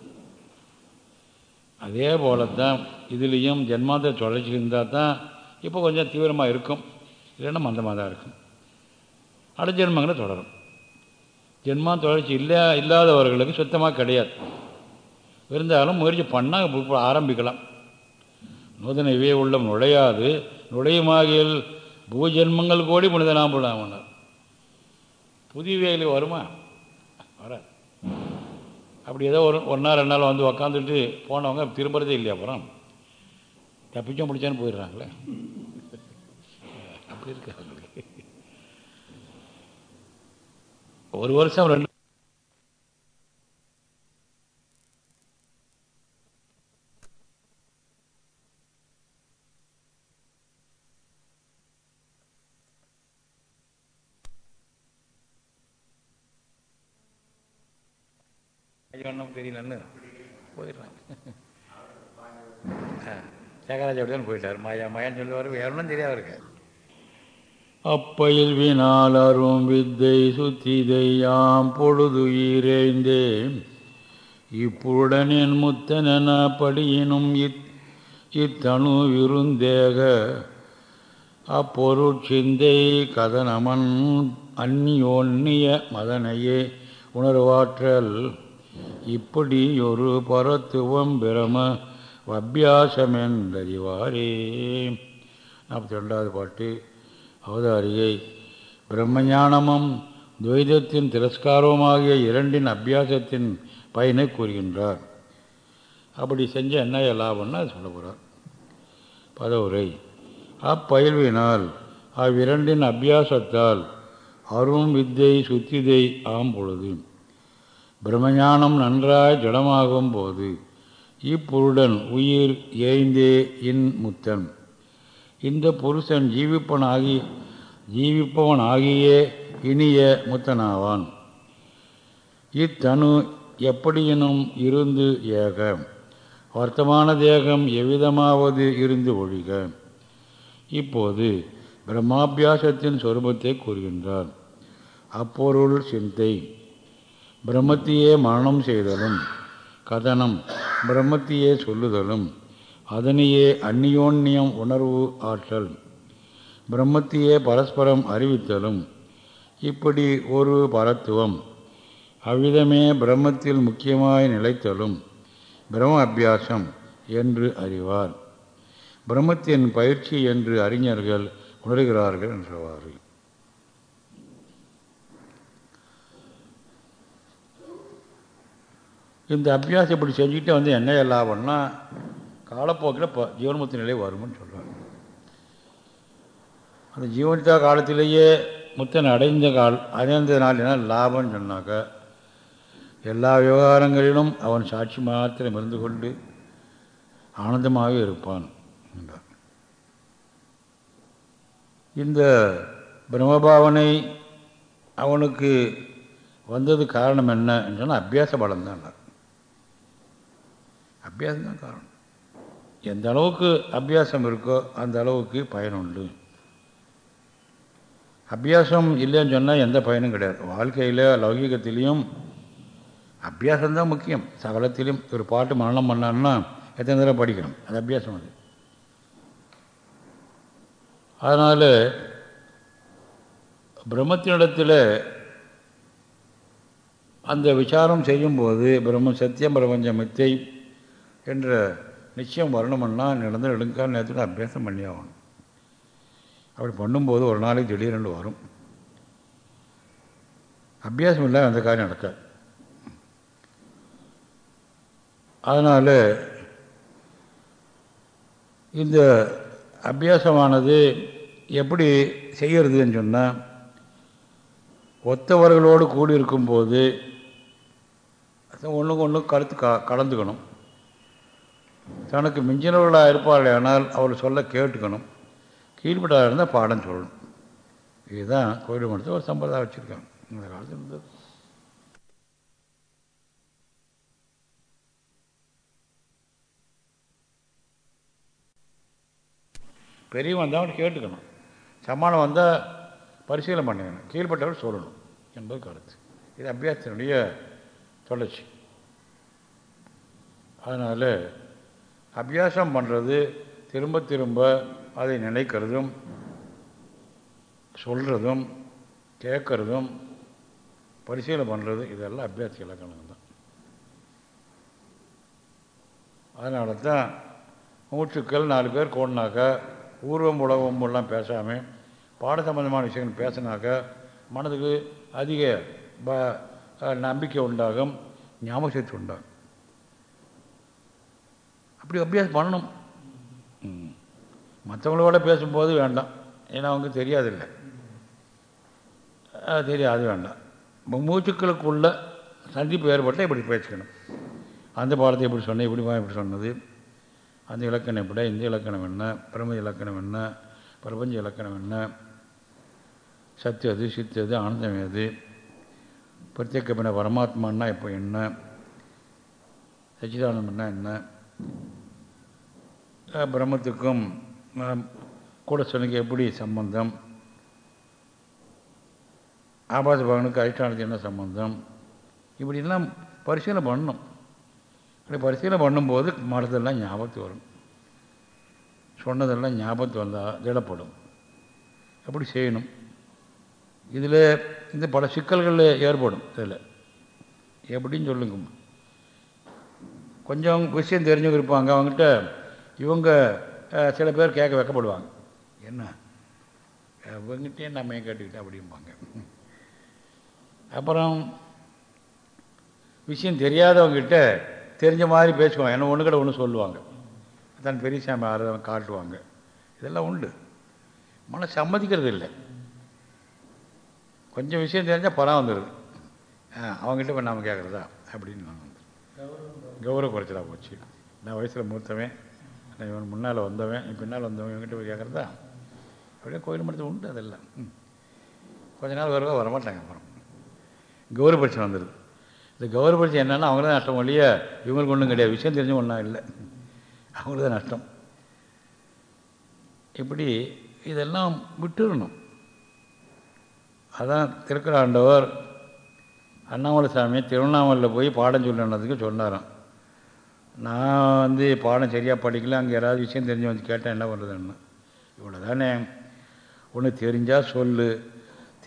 அதே போல தான் இதுலேயும் ஜென்மாந்திர தொடர்ச்சி இருந்தால் தான் இப்போ கொஞ்சம் தீவிரமாக இருக்கும். இல்லைன்னா மந்தமாக தான் இருக்கும். அடுத்த ஜென்மங்களை தொடரும். ஜென்மா தொடர்ச்சி இல்லை இல்லாதவர்களுக்கு சுத்தமாக கிடையாது. இருந்தாலும் முயற்சி பண்ணால் ஆரம்பிக்கலாம். நூதன இவே உள்ளம் நுழையாது. நுழையுமாகியல் பூஜென்மங்கள் கோடி மனிதனாம் போடாமன்னார் புதிய வேலையில் வருமா? வராது. அப்படி ஏதோ ஒரு ஒரு நாள் ரெண்டு நாள் வந்து உக்காந்துட்டு போனவங்க திரும்புறதே இல்லையா அப்புறம் தப்பிச்சும் பிடிச்சான்னு போயிடுறாங்களே. அப்படி ஒரு வருஷம் ரெண்டு ஒன்றும் தெரியலன்னு போயிடுறாங்க. சேகராஜ் அப்படிதான் போயிட்டார். மாயா மாயான்னு சொல்லுவார். வேற ஒன்றும் தெரியாது அவருக்கு. அப்பயில் வினாலரும் வித்தை சுத்திதையாம் பொழுது ஈரேந்தே. இப்புடன் என் முத்தனென படியினும் இத் இத்தனு விருந்தேக. அப்பொருட்சிந்தை கதனமன் அந்நியோன்னிய மதனையே உணர்வாற்றல். இப்படி ஒரு பரத்துவம் பிரம அபியாசமென்றறிவாரே நாற்பத்தி ரெண்டாவது பாட்டு. அவதாரியை பிரம்மஞானமும் துவைதத்தின் திரஸ்காரமாகிய இரண்டின் அபியாசத்தின் பயனை கூறுகின்றார். அப்படி செஞ்ச என்ன லாபம்னு சொல்ல போகிறார் பதவுரை அப்பயில்வினால் அவ்விரண்டின் அபியாசத்தால் அரும் வித்தை சுத்திதை ஆம் பொழுது பிரம்மஞானம் நன்றாய் ஜடமாகும் போது இப்பொருடன் உயிர் ஏய்ந்தே இன் முத்தன் இந்த புருஷன் ஜீவிப்பனாகி ஜீவிப்பவன் ஆகியே இனிய முத்தனாவான். இத்தனு எப்படியினும் இருந்து ஏக. வர்த்தமான தேகம் எவ்விதமாவது இருந்து ஒழிக. இப்போது பிரம்மாபியாசத்தின் சொரூபத்தை கூறுகின்றார். அப்பொருள் சிந்தை. பிரம்மத்தையே மரணம் செய்தலும் கதனம் பிரம்மத்தையே சொல்லுதலும் அதனையே அந்நியோன்யம் உணர்வு ஆற்றல். பிரம்மத்தையே பரஸ்பரம் அறிவித்தலும். இப்படி ஒரு பரத்துவம். அவ்விதமே பிரம்மத்தில் முக்கியமாய் நிலைத்தலும். பிரம்ம அபியாசம் என்று அறிவார். பிரம்மத்தின் பயிற்சி என்று அறிஞர்கள் உணர்கிறார்கள் என்றவாறு. இந்த அபியாசம் இப்படி செஞ்சுக்கிட்டே வந்து என்ன லாபம்னா காலப்போக்கில் இப்போ ஜீவன்முக்தி நிலை வரும்னு சொல்கிறாங்க அந்த ஜீவனிதா காலத்திலேயே முத்தன் அடைந்த கால் அடைந்த நாள் என்ன? லாபம்னு சொன்னாக்கா எல்லா விவகாரங்களிலும் அவன் சாட்சி மாத்திரம் இருந்து கொண்டு ஆனந்தமாகவே இருப்பான் என்றார். இந்த பிரம்மபாவனை அவனுக்கு வந்தது காரணம் என்னன்னு சொன்னால் அபியாச பலம் தான் அபியாசம் தான் காரணம். எந்த அளவுக்கு அபியாசம் இருக்கோ அந்த அளவுக்கு பயன் உண்டு. அபியாசம் இல்லைன்னு சொன்னால் எந்த பயனும் கிடையாது. வாழ்க்கையில் லௌகிகத்திலையும் அபியாசம்தான் முக்கியம். சகலத்திலையும் ஒரு பாட்டு மரணம் பண்ணான்னா எத்தனை தடவை படிக்கணும்? அது அபியாசம் அது. அதனால் பிரம்மத்தினிடத்தில் அந்த விசாரம் செய்யும்போது பிரம்ம சத்தியம் பிரபஞ்சம் மித்தை என்ற நிச்சயம் வரணும்னா நடந்த நெடுங்கால நேரத்தில் அபியாசம் பண்ணி ஆகணும் அப்படி பண்ணும்போது ஒரு நாளைக்கு திடீரென்று வரும். அபியாசம் இல்லாமல் அந்த காரியம் நடக்காது. அதனால் இந்த அபியாசமானது எப்படி செய்கிறதுன்னு சொன்னால் ஒத்தவர்களோடு கூடியிருக்கும்போது ஒன்றுக்கு ஒன்று கருத்து க கலந்துக்கணும். தனக்கு மிஞ்சினவர்களாக இருப்பார்கள் ஆனால் அவள் சொல்ல கேட்டுக்கணும். கீழ்பட்டாக இருந்தால் பாடம் சொல்லணும். இதுதான் கோயில் மடத்தில் ஒரு சம்பிரதாயம் வச்சுருக்காங்க. இந்த காலத்தில் இருந்தது பெரியவன் வந்தால் அவன் கேட்டுக்கணும். சமானம் வந்தால் பரிசீலனை பண்ணிக்கணும் கீழ்பட்டவர் சொல்லணும் என்பது கருத்து. இது அபியாசத்தினுடைய தொடர்ச்சி. அதனால் அபியாசம் பண்ணுறது திரும்ப திரும்ப அதை நினைக்கிறதும் சொல்கிறதும் கேட்குறதும் பரிசீலனை பண்ணுறது இதெல்லாம் அபியாச இலக்கணம் தான். அதனால தான் மூச்சுக்கள் நாலு பேர் கோடினாக்கா ஊர்வம் உலகம் எல்லாம் பேசாமல் பாட சம்பந்தமான விஷயங்கள் பேசினாக்கா மனதுக்கு அதிக ப நம்பிக்கை உண்டாகும் ஞாபக சக்தி உண்டாகும். அப்படி அபியாசம் பண்ணணும். மற்றவங்களோட பேசும்போது வேண்டாம். ஏன்னா அவங்க தெரியாதில்லை. தெரியாது வேண்டாம். மூச்சுக்களுக்குள்ள சந்திப்பு ஏற்பட்டால் இப்படி பேசிக்கணும். அந்த பாடத்தை எப்படி சொன்னேன் இப்படி இப்படி சொன்னது. அந்த இலக்கணம் எப்படி இந்த இலக்கணம் என்ன பிரம இலக்கணம் என்ன பிரபஞ்ச இலக்கணம் என்ன சத்தியது சித்தது ஆனந்தம் எது பிரத்யேக பின்ன பரமாத்மான்னா இப்போ என்ன சச்சிதானந்தம்னா என்ன பிரம்மத்துக்கும் கூட சொன்னிக்கு எப்படி சம்பந்தம்? ஆபாச பகவனுக்கு அதிஷ்டானத்துக்கு என்ன சம்பந்தம்? இப்படிலாம் பரிசீலனை பண்ணணும். அப்படி பரிசீலனை பண்ணும்போது மரத்தெல்லாம் ஞாபகத்து வரும். சொன்னதெல்லாம் ஞாபகத்து வந்தால் திடப்படும். அப்படி செய்யணும்? இதில் இந்த பல சிக்கல்கள் ஏற்படும் இதில். எப்படின்னு சொல்லுங்க. கொஞ்சம் விஷயம் தெரிஞ்சவங்க இருப்பாங்க அவங்ககிட்ட இவங்க சில பேர் கேட்க வைக்கப்படுவாங்க. என்ன? இவங்ககிட்டே நம்ம ஏன் கேட்டுக்கிட்டேன் அப்படிம்பாங்க. அப்புறம் விஷயம் தெரியாதவங்ககிட்ட தெரிஞ்ச மாதிரி பேசுவாங்க ஏன்னா ஒன்று கூட ஒன்று சொல்லுவாங்க. தன் பெரிய சாமி ஆறுதவன் காட்டுவாங்க. இதெல்லாம் உண்டு. மன சம்மதிக்கிறது இல்லை. கொஞ்சம் விஷயம் தெரிஞ்சால் பணம் வந்துடுது அவங்ககிட்ட இப்போ நாம் கேட்குறதா? அப்படின்னு கௌரவ குறைச்சலாக போச்சு. நான் வயசில் மூத்தவன் நான் இவன் முன்னால் வந்தவன் என் பின்னால் வந்தவன் இவங்ககிட்ட போய் கேட்குறதா அப்படியே கோயில் மடத்தில் உண்டு அதெல்லாம். கொஞ்ச நாள் வருவா வரமாட்டாங்க அப்புறம். கௌரவ பரிசு வந்துடுது இந்த கௌரவ பரிசு என்னென்னா அவங்க தான் நஷ்டம் ஒழிய இவங்களுக்கு ஒன்றும் கிடையாது. விஷயம் தெரிஞ்ச ஒன்றா இல்லை. அவங்களுக்கு தான் நஷ்டம். இப்படி இதெல்லாம் விட்டுடணும் அதான் திருக்கராண்டவர் அண்ணாமலை சாமி திருவண்ணாமலையில் போய் பாடம் சொல்லணுன்றதுக்கு சொன்னாராம். நான் வந்து பாடம் சரியாக படிக்கல அங்கே யாராவது விஷயம் தெரிஞ்சு வந்து கேட்டேன் என்ன பண்ணுறதுன்னு இவ்வளோ தானே ஒன்று தெரிஞ்சால் சொல்லு.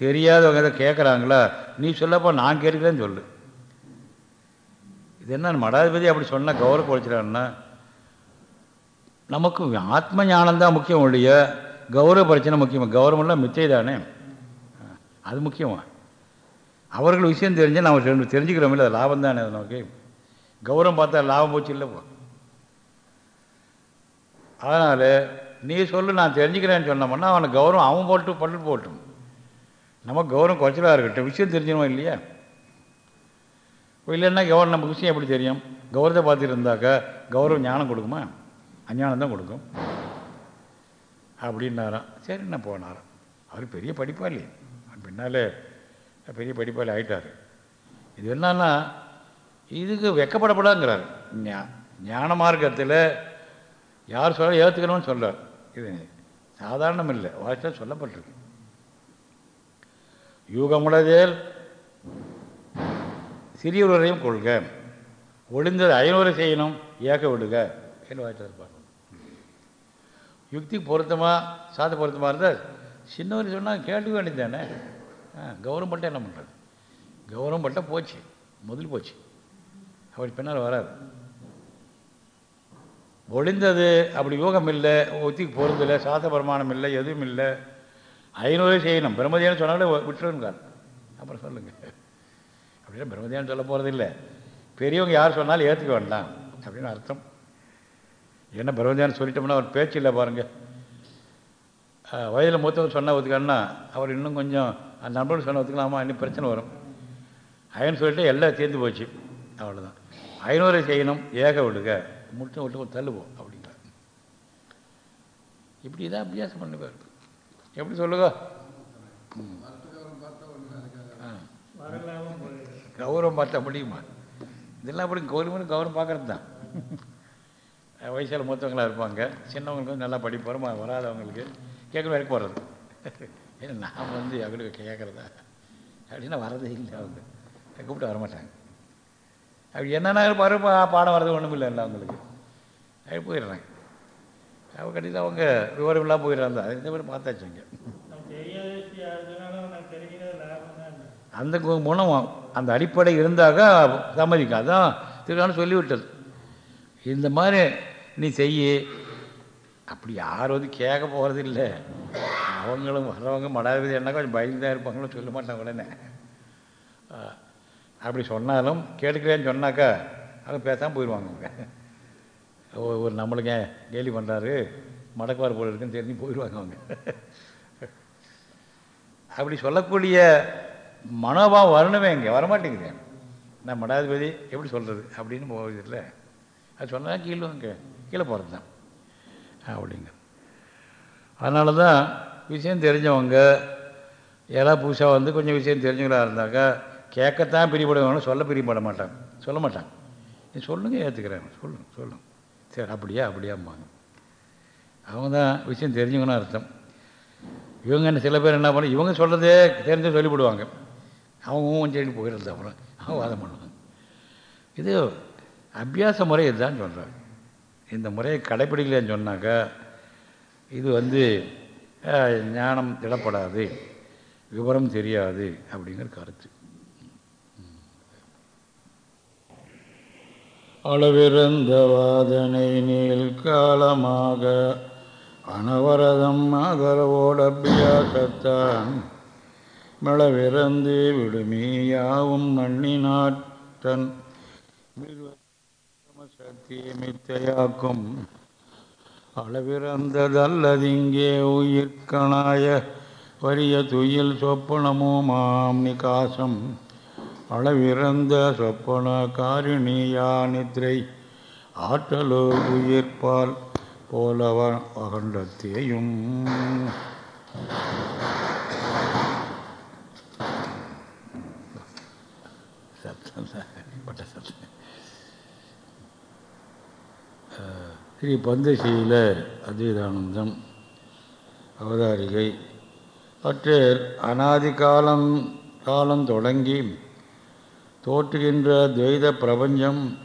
தெரியாதவங்க எதை கேட்குறாங்களா நீ சொல்லப்போ நான் கேட்குறேன்னு சொல்லு. இது என்ன மடாதிபதி அப்படி சொன்னால் கௌரவ குறைச்சிடான்னா நமக்கு ஆத்ம ஞானம்தான் முக்கியம் இல்லையா கௌரவ பிரச்சனை முக்கியம். கௌரவம்லாம் மிச்சை தானே. அது முக்கியமாக அவர்கள் விஷயம் தெரிஞ்சால் நம்ம தெரிஞ்சுக்கிறோமில்ல அது லாபம் தானே அது நமக்கு. கௌரவம் பார்த்தா லாபம் போச்சு இல்லை அதனால் நீ சொல்லு நான் தெரிஞ்சுக்கிறேன்னு சொன்னோம்னா அவனை கௌரவம் அவன் போட்டு பட்டு போட்டும். நமக்கு கௌரவம் குறைச்சலாக இருக்கட்டும். விஷயம் தெரிஞ்சிடுவோம் இல்லையா? இல்லைன்னா கௌரவம் நமக்கு விஷயம் எப்படி தெரியும்? கௌரவத்தை பார்த்துட்டு இருந்தாக்கா கௌரவம் ஞானம் கொடுக்குமா? அஞ்ஞானம் தான் கொடுக்கும். அப்படின்னாராம். சரி நான் போனாராம். அவர் பெரிய படிப்பா இல்லையே பின்னால் பெரிய படிப்பாளி ஆகிட்டார் இது என்னன்னா இதுக்கு வெக்கப்படப்படாங்கிறார். ஞான மார்க்கத்தில் யார் சொல்ல ஏற்றுக்கணும்னு சொல்கிறார் இது சாதாரணம் இல்லை வாய்ஸாக சொல்லப்பட்டிருக்கு யூகமுடையதேல் சிறியவரையும் கொள்க. ஒளிந்தது ஐநூறு செய்யணும் ஏக்க விடுக என்று வாய்ச்சார் இருப்பார் யுக்தி பொருத்தமாக சாத பொருத்தமாக இருந்தால் சின்னவர் சொன்னால் கேட்டுக்க வேண்டியது தானே. கௌரவம் பட்ட என்ன பண்ணுறது கௌரவம் பட்ட போச்சு முதல் போச்சு. அப்படி பின்னால் வராது. ஒளிந்தது அப்படி யோகம் இல்லை ஒத்திக்கு பொருந்தலை சாத பிரமாணம் இல்லை எதுவும் இல்லை. ஐநூறு செய்யணும். பிரம்மதியானம் சொன்னாலே விட்டுருங்கார் அப்புறம் சொல்லுங்கள் அப்படின்னா பிரம்மதியானம் சொல்ல போகிறது இல்லை. பெரியவங்க யார் சொன்னாலும் ஏற்றுக்க வேண்டாம். அப்படின்னு அர்த்தம். என்ன பிரம்மதியானம் சொல்லிட்டோம்னா அவர் பேச்சு இல்லை பாருங்கள் வயதில் மூத்தவர் சொன்னால் ஒத்துக்கான்னா அவர் இன்னும் கொஞ்சம் அந்த நண்பர்கள் சொன்ன ஒத்துக்கலாமா? இன்னும் பிரச்சனை வரும். அயன் சொல்லிட்டு எல்லாம் தீர்ந்து போச்சு. அவ்வளோதான் ஐநூறு செய்யணும் ஏக விடுக. முட்டை விட்டு தள்ளுவோம் அப்படிங்கிற இப்படி தான் அபியாசம் பண்ணுவார். எப்படி சொல்லுங்க? கௌரவம் பார்த்தா முடியுமா? இதெல்லாம் அப்படி கௌரவம் கௌரவம் பார்க்கறது தான். [laughs] வயசில் மூத்தவங்களாக இருப்பாங்க. சின்னவங்களுக்கு நல்லா படிப்போம் வராதவங்களுக்கு கேட்குற வரைக்கும் போகிறது [laughs] ஏன்னா நான் வந்து அவங்களுக்கு கேட்குறதா? அப்படின்னா வரதே இல்லை அவங்க. கூப்பிட்டு வரமாட்டாங்க. அப்படி என்னென்ன பாரு பாடம் வர்றது ஒன்றும் இல்லை இல்லை அவங்களுக்கு அப்படி போயிடுறாங்க அவங்க கட்டிட்டு அவங்க விவரம் இல்லாமல் போயிடுறாங்க. அது இந்த மாதிரி பார்த்தாச்சு இங்கே. அந்த குணம் அந்த அடிப்படை இருந்தாக்கா சம்மதிக்கும். அதான் திருக்கான சொல்லிவிட்டது. இந்த மாதிரி நீ செய்ய. அப்படி யாரும் வந்து கேட்க போகிறது இல்லை அவங்களும் வர்றவங்க மடாதிபதி என்ன கொஞ்சம் பயந்து தான் இருப்பாங்களும் சொல்ல மாட்டாங்க உடனே அப்படி சொன்னாலும் கேட்டுக்கிறேன்னு சொன்னாக்கா அவங்க பேசாமல் போயிடுவாங்க அவங்க ஒரு நம்மளுக்கு கேலி பண்ணுறாரு மடக்குவார் போல இருக்குன்னு தெரிஞ்சு போயிடுவாங்க அவங்க. அப்படி சொல்லக்கூடிய மனோபாவம் வரணுமே இங்கே வரமாட்டேங்குது. நான் மடாதிபதி எப்படி சொல்கிறது அப்படின்னு போகுது இல்லை. அது சொன்னால் கீழே அங்கே கீழே போகிறது தான் அப்படிங்க. அதனால தான் விஷயம் தெரிஞ்சவங்க யாராவது புதுசாக வந்து கொஞ்சம் விஷயம் தெரிஞ்சவங்களாக இருந்தாக்கா கேட்கத்தான் பிரியப்படுவாங்க சொல்ல பிரியப்பட மாட்டாங்க சொல்ல மாட்டாங்க. நீ சொல்லுங்கள் ஏற்றுக்கிறாங்க சொல்லுங்க சொல்லுங்க. சரி அப்படியா அப்படியாம்பாங்க. அவங்க தான் விஷயம் தெரிஞ்சவங்கன்னு அர்த்தம். இவங்க என்ன சில பேர் என்ன பண்ண இவங்க சொல்கிறதே தெரிஞ்சு சொல்லிவிடுவாங்க. அவங்கவும் ஊன் சொல்லி போயிடுறது அப்புறம் அவங்க வாதம் பண்ணுவாங்க. இது அபியாச முறை இதுதான் சொல்கிறாங்க இந்த முறையை கடைப்பிடிக்கலன்னு சொன்னாக்கா இது வந்து ஞானம் திடப்படாது. விவரம் தெரியாது அப்படிங்கிற கருத்து. அளவிறந்த வாதனை நீள் காலமாக அனவரதம் ஆதரவோடு அபியாசத்தான் மிளவிறந்து விடுமியாவும் சக்தியை மித்தையாக்கும். அளவிறந்ததல்லதிங்கே உயிர்கணாய வரிய துயில் சொப்பனமுமாம் நிகாசம். அளவிறந்த சொப்பன காரிணியா நித்ரை. ஆற்றலோ உயிர்ப்பால் போலவ அகண்டத்தையும். ஸ்ரீ பந்தசீல அத்வைதானந்தம் அவதாரிகை. அற்றில் அனாதி காலம் காலம் தொடங்கி தோற்றுகின்ற துவைத பிரபஞ்சம்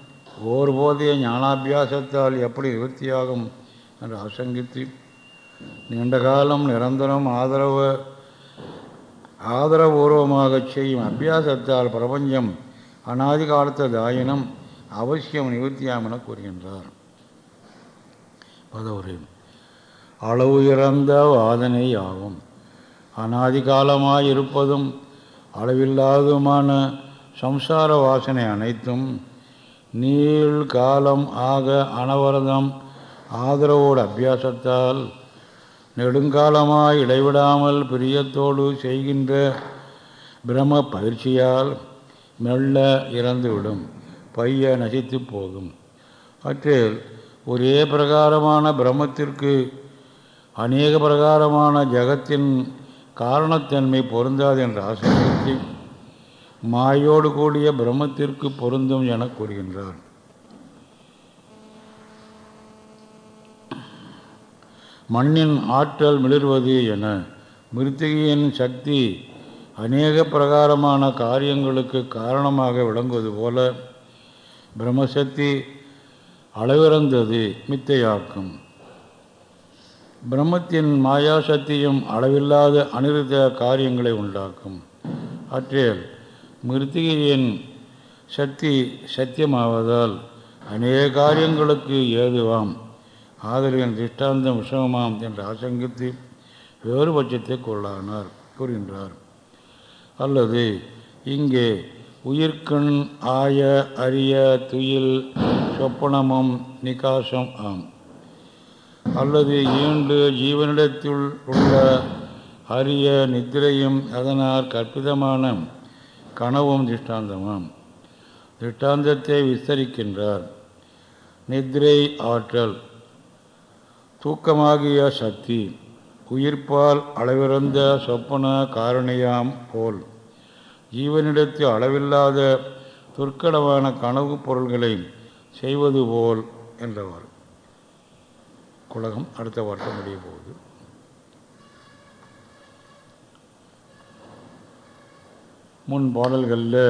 ஒருபோதைய ஞானாபியாசத்தால் எப்படி நிவர்த்தியாகும் என்று ஆசங்கித்து நீண்ட காலம் நிரந்தரம் ஆதரவு ஆதரபூர்வமாகச் செய்யும் அபியாசத்தால் பிரபஞ்சம் அனாதி தாயினம் அவசியம் நிவர்த்தியாம் என கூறுகின்றார். பதவுரை. அளவு இறந்த வாதனை ஆகும் அனாதி அளவில்லாதுமான சம்சார வாசனை அனைத்தும் நீள் காலம் ஆக அனவரதம். ஆதரவோடு அபியாசத்தால் நெடுங்காலமாய் இடைவிடாமல் பிரியத்தோடு செய்கின்ற பிரம பயிற்சியால் மெல்ல இறந்துவிடும். பைய நசித்து போகும். அற்றில் ஒரே பிரகாரமான பிரம்மத்திற்கு அநேக பிரகாரமான ஜகத்தின் காரணத்தன்மை பொருந்தாது என்ற ஆசிரியத்தை மாயோடு கூடிய பிரம்மத்திற்கு பொருந்தும் என கூறுகின்றார். மண்ணின் ஆற்றல் மிளர்வது என மிருத்திகையின் சக்தி அநேக பிரகாரமான காரியங்களுக்கு காரணமாக விளங்குவது போல பிரம்மசக்தி அளவிறந்தது மித்தையாக்கும். பிரம்மத்தின் மாயாசக்தியும் அளவில்லாத அனிருத்த காரியங்களை உண்டாக்கும். அற்றில் மிருத்திகையின் சக்தி சத்தியமாவதால் அநேக காரியங்களுக்கு ஏதுவாம். ஆதலின் திஷ்டாந்தம் விஷமமாம் என்று ஆசங்கித்து வேறுபட்சத்தை கொள்ளானார் கூறுகின்றார். அல்லது இங்கே உயிர்கண் ஆய அரிய துயில் சொப்பனமும் நிகாசம் ஆம். அல்லது ஈண்டு ஜீவனிடத்தில் உள்ள அரிய நித்திரையும் அதனால் கற்பிதமான கனவும் திஷ்டாந்தமாம். திஷ்டாந்தத்தை விஸ்தரிக்கின்றார். நித்ரை ஆற்றல். தூக்கமாகிய சக்தி. உயிர்ப்பால் அளவிறந்த சொப்பன காரணியாம் போல். ஜீவனிடத்தில் அளவில்லாத துர்க்கடமான கனவு பொருள்களை செய்வது போல் என்றவர். உலகம் அடுத்த வருஷம் முடிய போகுது. முன் பாடல்களில்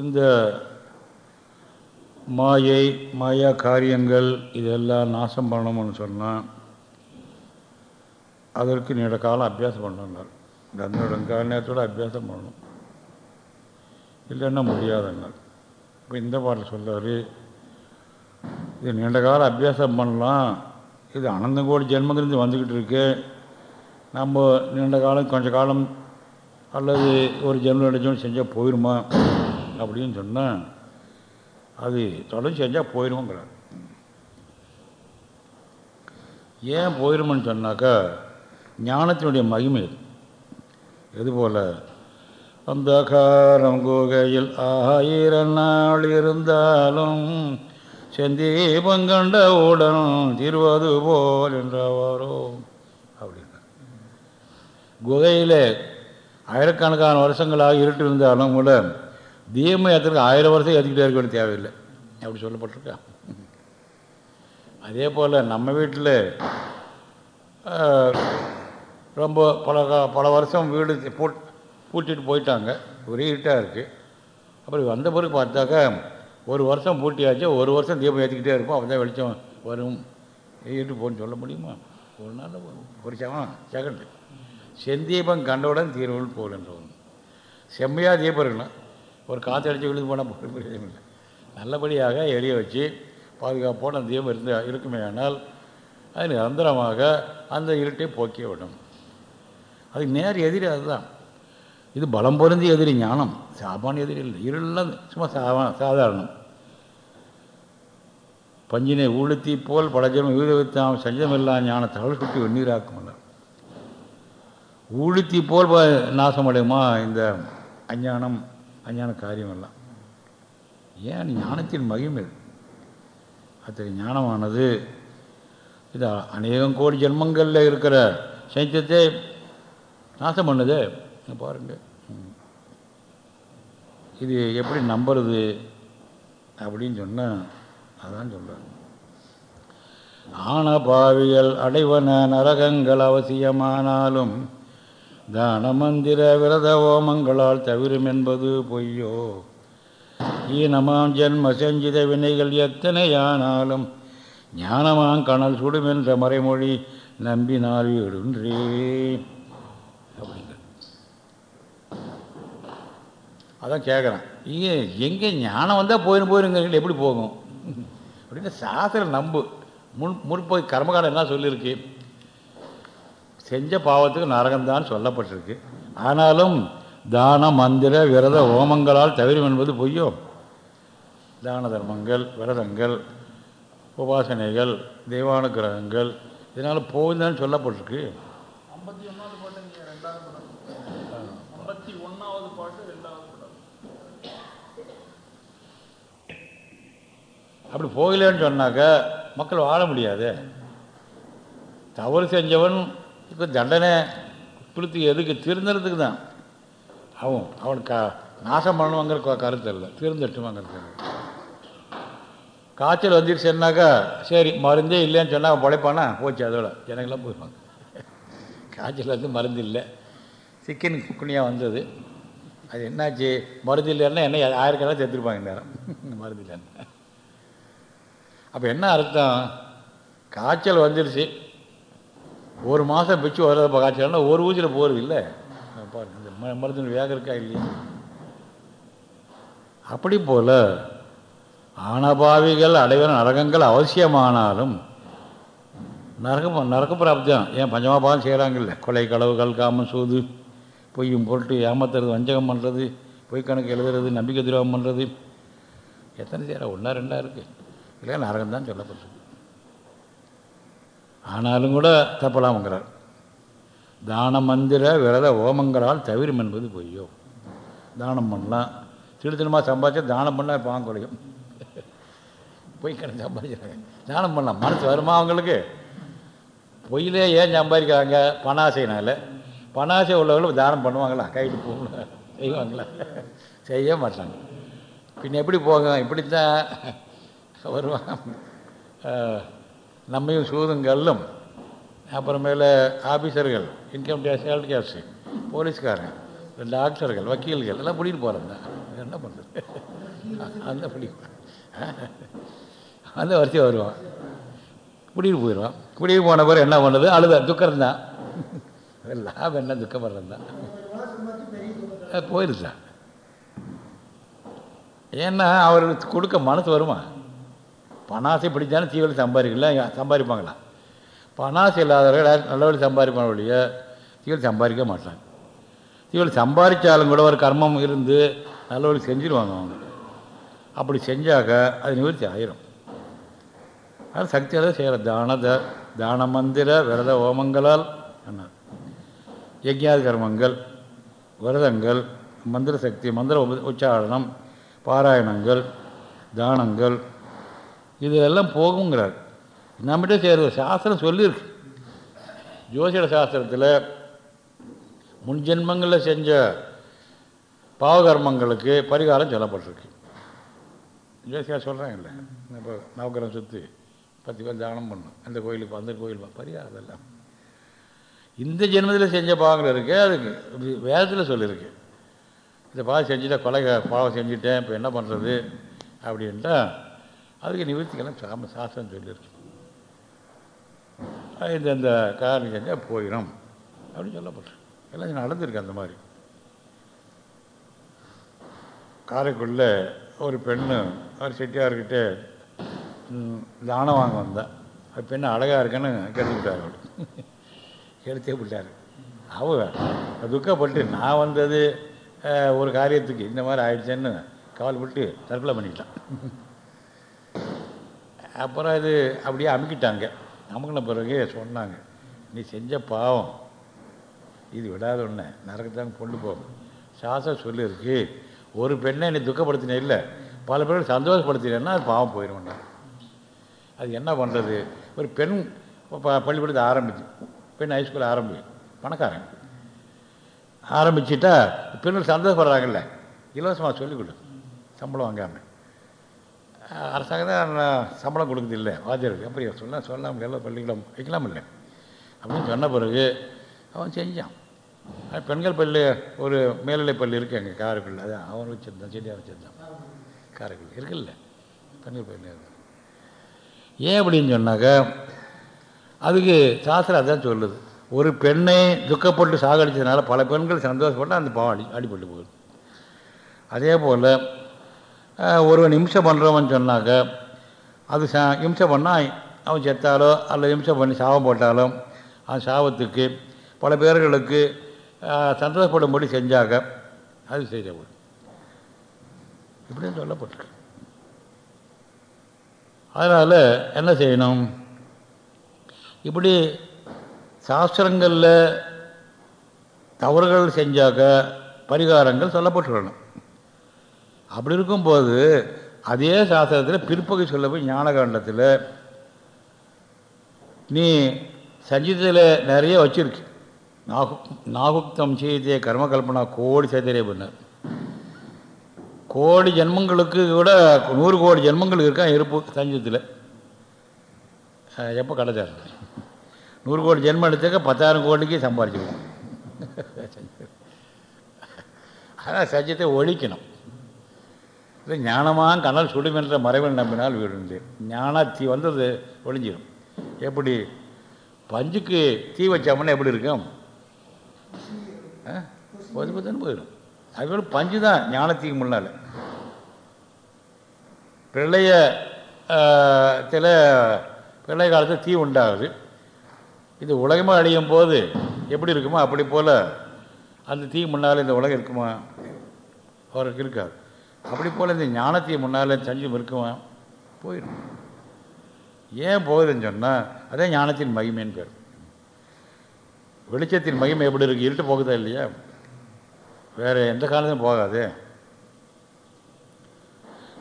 இந்த மாயை மாயா காரியங்கள் இதெல்லாம் நாசம் பண்ணணும்னு சொன்னால் அதற்கு நீண்ட காலம் அபியாசம் பண்ணணுன்னார் தந்தோட நேரத்தோட அபியாசம் பண்ணணும். இல்லைன்னா முடியாதுன்னார் இப்போ இந்த பாட்டில் சொல்கிறார் இது நீண்ட காலம் அபியாசம் பண்ணலாம். இது அனந்தங்கோடி ஜென்மங்கிருந்து வந்துக்கிட்டு இருக்கு. நம்ம நீண்ட காலம் கொஞ்ச காலம் அல்லது ஒரு ஜென்மம் அடைச்சோம் செஞ்சால் போயிடுமா அப்படின்னு சொன்னால் அது தொடர்ந்து செஞ்சால் போயிடுவோங்கிறார் ஏன் போயிடுமான்னு சொன்னாக்கா ஞானத்தினுடைய மகிமை இது எதுபோல் அந்த காரம் குகையில் ஆயிரம் நாள் இருந்தாலும் செந்தீபங்கண்ட உடன் திருவது போல் என்றவாரோ? அப்படின்னா குகையில் ஆயிரக்கணக்கான வருஷங்களாக இருட்டு இருந்தாலும் கூட தீமை ஏற்றுறதுக்கு ஆயிரம் வருஷம் ஏற்றிக்கிட்டே இருக்க வேண்டிய தேவையில்லை. அப்படி சொல்லப்பட்டிருக்கா? அதே போல் நம்ம வீட்டில் ரொம்ப பல பல வருஷம் வீடு பூட் பூட்டிட்டு போயிட்டாங்க. ஒரே இருட்டாக இருக்குது அப்புறம் வந்த பிறகு பார்த்தாக்கா ஒரு வருஷம் பூட்டியாச்சு ஒரு வருஷம் தீபம் ஏற்றிக்கிட்டே இருப்போம். அப்போ தான் வெளிச்சம் வரும். இருட்டு போன்னு சொல்ல முடியுமா? ஒரு நாள் ஒரு செவன் செகண்டு செந்தீபம் கண்டவுடன் தீர்வுகள் போகின்றவன் செம்மையாக தீபம் இருக்கணும் ஒரு காற்று அடித்து விழுந்து போனால் போகிற பிரயோஜனம் இல்லை. நல்லபடியாக எரிய வச்சு பாதுகாப்போடு அந்த தீபம் இருந்து இருக்குமே ஆனால் அது நிரந்தரமாக அந்த இருட்டை போக்கி விடும். அதுக்கு நேர் எதிரி அதுதான். இது பலம் பொருந்தி எதிரி ஞானம். சாமானிய எதிரி இல்லை. இருளெல்லாம் சும்மா சாபா சாதாரணம். பஞ்சினை ஊழுத்தி போல் பலஜனம் விவிதவித்தாம் சஞ்சமில்லா ஞான தகவல் சுட்டி வெந்நீராக்குமல்ல உளுத்தி போல் நாசமடையுமா இந்த அஞ்ஞானம் அஞ்ஞான காரியமெல்லாம். ஏன்? ஞானத்தின் மகிமை. அத்தகைய ஞானமானது. இது அநேகம் கோடி ஜென்மங்களில் இருக்கிற சைத்தியத்தை நாசம் பண்ணுது. இங்க பாருங்க. இது எப்படி நம்புறது அப்படின்னு சொன்னால் அதான் சொல்கிறாங்க ஆன பாவிகள் அடைவன நரகங்கள் அவசியமானாலும் தான மந்திர விரத ஓமங்களால் தவிரும் என்பது பொய்யோ? ஈனமாம் ஜென்ம செஞ்சித வினைகள் எத்தனையானாலும் ஞானமாம் கணல் சுடும் என்ற மறைமொழி நம்பினால் வீடுன்றே. அப்படிங்க. அதான் கேட்குறேன் எங்கே ஞானம் வந்தால் போயிடும் போயிருங்க எப்படி போகும்? அப்படின்னு சாஸ்திரம் நம்பு. முன் முற்போய் கர்மகாலம் என்ன சொல்லியிருக்கு. செஞ்ச பாவத்துக்கு நரகம்தான் சொல்லப்பட்டிருக்கு. ஆனாலும் தான மந்திர விரத ஓமங்களால் தவிரும் என்பது பொய்யோ? தான தர்மங்கள் விரதங்கள் உபாசனைகள் தெய்வானுக்கிரகங்கள் இதனால் போகுதுன்னு சொல்லப்பட்டிருக்கு. அப்படி போகலன்னு சொன்னாக்க மக்கள் வாழ முடியாது. தவறு செஞ்சவன் இப்போ தண்டனை கொடுத்து எதுக்கு? திருந்துறதுக்கு தான். அவன் அவனுக்கு நாசம் பண்ணுவாங்கிற கருத்து இல்லை. திருந்தட்டுமாங்கிறது காய்ச்சல் வந்துருச்சுன்னாக்கா சரி மருந்தே இல்லைன்னு சொன்னால் அவன் பிழைப்பானா? போச்சு அதோட. ஜனங்களாம் போயிடுவாங்க காய்ச்சல் வந்து மருந்து இல்லை. சிக்கன் குக்குனியாக வந்தது. அது என்னாச்சு? மருந்து இல்லைன்னா என்ன ஆயிரக்கணக்காக செத்துருப்பாங்க நேரம். [laughs] மருந்து இல்லைன்னா. அப்போ என்ன அர்த்தம்? காய்ச்சல் வந்துருச்சு. ஒரு மாதம் பிச்சு வர்றத காய்ச்சல்னா ஒரு ஊசியில் போகிறது இல்லை. பாருங்க இந்த மருந்து வேக இருக்கா இல்லையா? அப்படி போல ஆனபாவிகள் அடைவன நரகங்கள் அவசியமானாலும் நரகம் நரக தான் ஏன் பஞ்சமாபாதம் செய்கிறாங்கல்ல கொலை களவுகள் காமம் சூது பொய்யும் பொருட்டு ஏமாத்துறது வஞ்சகம் பண்ணுறது பொய் கணக்கு எழுதுறது நம்பிக்கை துரோகம் பண்ணுறது எத்தனை செய்கிற ஒன்றா ரெண்டாக இருக்குது இல்லை நரகம் தான் சொல்லப்பட்டிருக்கு ஆனாலும் கூட தப்பலாம்ங்கிறார். தான மந்திர விரத ஓமங்களால் தவிரும் என்பது பொய்யோ? தானம் பண்ணலாம். திருத்தனமாக சம்பாதிச்சா தானம் பண்ணால் பாங்க குறையும். பொய் கடன் சம்பாதிக்கிறாங்க. தானம் பண்ணலாம். மனசு வருமா அவங்களுக்கு? பொய்யிலே ஏன் சம்பாதிக்கிறாங்க? பணாசைனால பணாசை உள்ளவர்களும் தானம் பண்ணுவாங்களா? கைட்டு போகல செய்வாங்களா? செய்ய மாட்டாங்க. பின்ன எப்படி போக இப்படித்தான். வருவாங்க. நம்மையும் சூதுங்கல்லும் அப்புறமேல ஆஃபீஸர்கள் இன்கம் டேக்ஸ் ஹெல்த் கேர்ஸு போலீஸ்காரங்க டாக்டர்கள் வக்கீல்கள் எல்லாம் பிடிக்கிட்டு போகிறாங்க என்ன பண்ணுறது அந்த படி அந்த வரிசை வருவான். குடியிட்டு போயிடுவான். குடியில் போன பிறகு என்ன பண்ணுறது அழுத துக்கம் தான் லாபம் என்ன? துக்கப்படுறது தான் அது ஏன்னா அவருக்கு கொடுக்க மனசு வருமா? பணாசை பிடிச்சாலும் தீவிர சம்பாதிக்கல சம்பாதிப்பாங்களா? பணாசை இல்லாதவர்கள் யாரும் நல்ல வழி சம்பாதிப்பான வழிய தீவிர சம்பாதிக்க மாட்டாங்க. தீவிர சம்பாதிச்சாலும் கூட ஒரு கர்மம் இருந்து நல்ல வழி செஞ்சிருவாங்க அவங்க. அப்படி செஞ்சாக்க அது நிவர்த்தி ஆயிரும். அது சக்தியாக செய்கிற தான தான மந்திர விரத ஓமங்களால் என்ன யஜ்ஞாதி கர்மங்கள் விரதங்கள் மந்திர சக்தி மந்திர உச்சாரணம் பாராயணங்கள் தானங்கள் இதெல்லாம் போகுங்கிறார் நம்மகிட்ட செய்கிறது சாஸ்திரம் சொல்லியிருக்கு. ஜோசிட சாஸ்திரத்தில் முன்ஜென்மங்களில் செஞ்ச பாவகர்மங்களுக்கு பரிகாரம் சொல்லப்பட்டிருக்கு. ஜோசியா சொல்கிறாங்கல்ல இப்போ நவக்கிரம் சுற்றி பத்து பேர் தானம் பண்ணும் அந்த கோயிலுக்கு அந்த கோயில் பரிகாரம் அதெல்லாம். இந்த ஜென்மத்தில் செஞ்ச பாவங்கள் இருக்குது அதுக்கு வேதத்தில் சொல்லியிருக்கு. இந்த பாவம் செஞ்சுட்டேன் கொலை பாவம் செஞ்சுட்டேன் இப்போ என்ன பண்ணுறது அப்படின்ட்டா அதுக்கு நிவர்த்திக்கெல்லாம் சாம சாஸ்திரம் சொல்லியிருக்கு. இந்த இந்த காரணம் செஞ்சால் போயிடும் அப்படின்னு சொல்லப்படுறேன் எல்லாம் நடந்திருக்கு அந்த மாதிரி. காரைக்குள்ள ஒரு பெண்ணு ஒரு செட்டியார்கிட்ட தானம் வாங்க வந்தேன் அது பெண்ணு அழகாக இருக்குன்னு கெடுத்துக்கிட்டார் அவள் கெடுத்தே விட்டார் அவ துக்கப்பட்டு நான் வந்தது ஒரு காரியத்துக்கு இந்த மாதிரி ஆயிடுச்சேன்னு கவலைப்பட்டு தற்கொலை பண்ணிக்கிட்டான் அப்புறம் இது அப்படியே அமுக்கிட்டாங்க. அமுக்கின பிறகு சொன்னாங்க நீ செஞ்ச பாவம். இது விடாத ஒன்று நரகத்தான் கொண்டு போகும் சாஸ்திரம் சொல்லியிருக்கு ஒரு பெண்ணை நீ துக்கப்படுத்தின இல்லை. பல பேர் சந்தோஷப்படுத்தினேன்னா அது பாவம் போயிடும்னா அது என்ன பண்ணுறது ஒரு பெண் ப- பள்ளிக்கூடத்தை ஆரம்பிச்சு பெண் ஹைஸ்கூல் ஆரம்பி பணக்காரன். ஆரம்பிச்சிட்டா பெண்கள் சந்தோஷப்படுறாங்கல்ல. இலவசமாக சொல்லிக் கொடு. சம்பளம் வாங்காமல் அரசாங்கம் தான் சம்பளம் கொடுக்குது இல்லை? வாத்தியருக்கு அப்படி சொன்னால் சொல்லாமல் எல்லாம் பள்ளிக்கூடம் வைக்கலாம் இல்லை. அப்படின்னு சொன்ன பிறகு அவன் செஞ்சான். பெண்கள் பள்ளி ஒரு மேல்நிலை பள்ளி இருக்கு எங்கள் காரைக்குள்ள அதான் அவன் வச்சுருந்தான் செடியாக வச்சுருந்தான். காரைக்குள்ள இருக்குல்ல பெண்கள் பள்ளி. இருக்கு. ஏன் அப்படின்னு சொன்னாக்கா அதுக்கு சாஸ்திரம் அதான் சொல்லுது. ஒரு பெண்ணை துக்கப்பட்டு சாகடிச்சதுனால பல பெண்கள் சந்தோஷப்பட்டு அந்த பாவம் அடி அடிபட்டு போகுது. அதே போல் ஒரு இம்சை பண்ணுறவன் சொன்னாக்க அது சா இம்சை பண்ணால் அவன் செத்தாலோ அல்லது இம்சை பண்ணி சாபம் போட்டாலோ அந்த சாபத்துக்கு பல பேர்களுக்கு சந்தோஷப்படும்படி செஞ்சாக்க அது செய்யப்படும் இப்படின்னு சொல்லப்பட்டிருக்கு. அதனால் என்ன செய்யணும்? இப்படி சாஸ்திரங்களில் தவறுகள் செஞ்சாக்க பரிகாரங்கள் சொல்லப்பட்டுள்ளன அப்படி இருக்கும்போது அதே சாஸ்திரத்தில் பிற்பகை சொல்ல போய் ஞானகாண்டத்தில் நீ சஞ்சீதத்தில் நிறைய வச்சிருக்கு. நாகு நாகுக்தம் செய்தே கர்மகல்பனா கோடி சேதரே பண்ணார் கோடி ஜென்மங்களுக்கு கூட நூறு கோடி ஜென்மங்களுக்கு இருக்கா இருப்பு சஞ்சீதத்தில். எப்போ கிடைச்சார் நூறு கோடி ஜென்மம் எடுத்தாக்க பத்தாயிரம் கோடிக்கு சம்பாரிச்சுக்கலாம் [laughs] அதான் சத்தியத்தை ஒழிக்கணும். இல்லை ஞானமாக கனல் சுடுமென்ற மறைவன் நம்பினால் வீடு ஞான தீ வந்தது ஒழிஞ்சிடும். எப்படி? பஞ்சுக்கு தீ வச்சோம்னா எப்படி இருக்கும்? பொது பொதுன்னு போயிடும். அதுபோல் பஞ்சு தான் ஞானத்தீக்கு முன்னால். பிரளய சில பிரளய காலத்தில் தீ உண்டாகுது. இது உலகமாக அழியும் போது எப்படி இருக்குமோ அப்படி போல் அந்த தீ முன்னால் இந்த உலகம் இருக்குமா? அவருக்கு இருக்காது. அப்படி போல் இந்த ஞானத்தை முன்னால் சஞ்சம் இருக்குமா போயிடும். ஏன் போகுதுன்னு சொன்னால் அதே ஞானத்தின் மகிமைன்னு பேர். வெளிச்சத்தின் மகிமை எப்படி இருக்குது இருட்டு போகுதா இல்லையா? வேறு எந்த காலத்தையும் போகாது.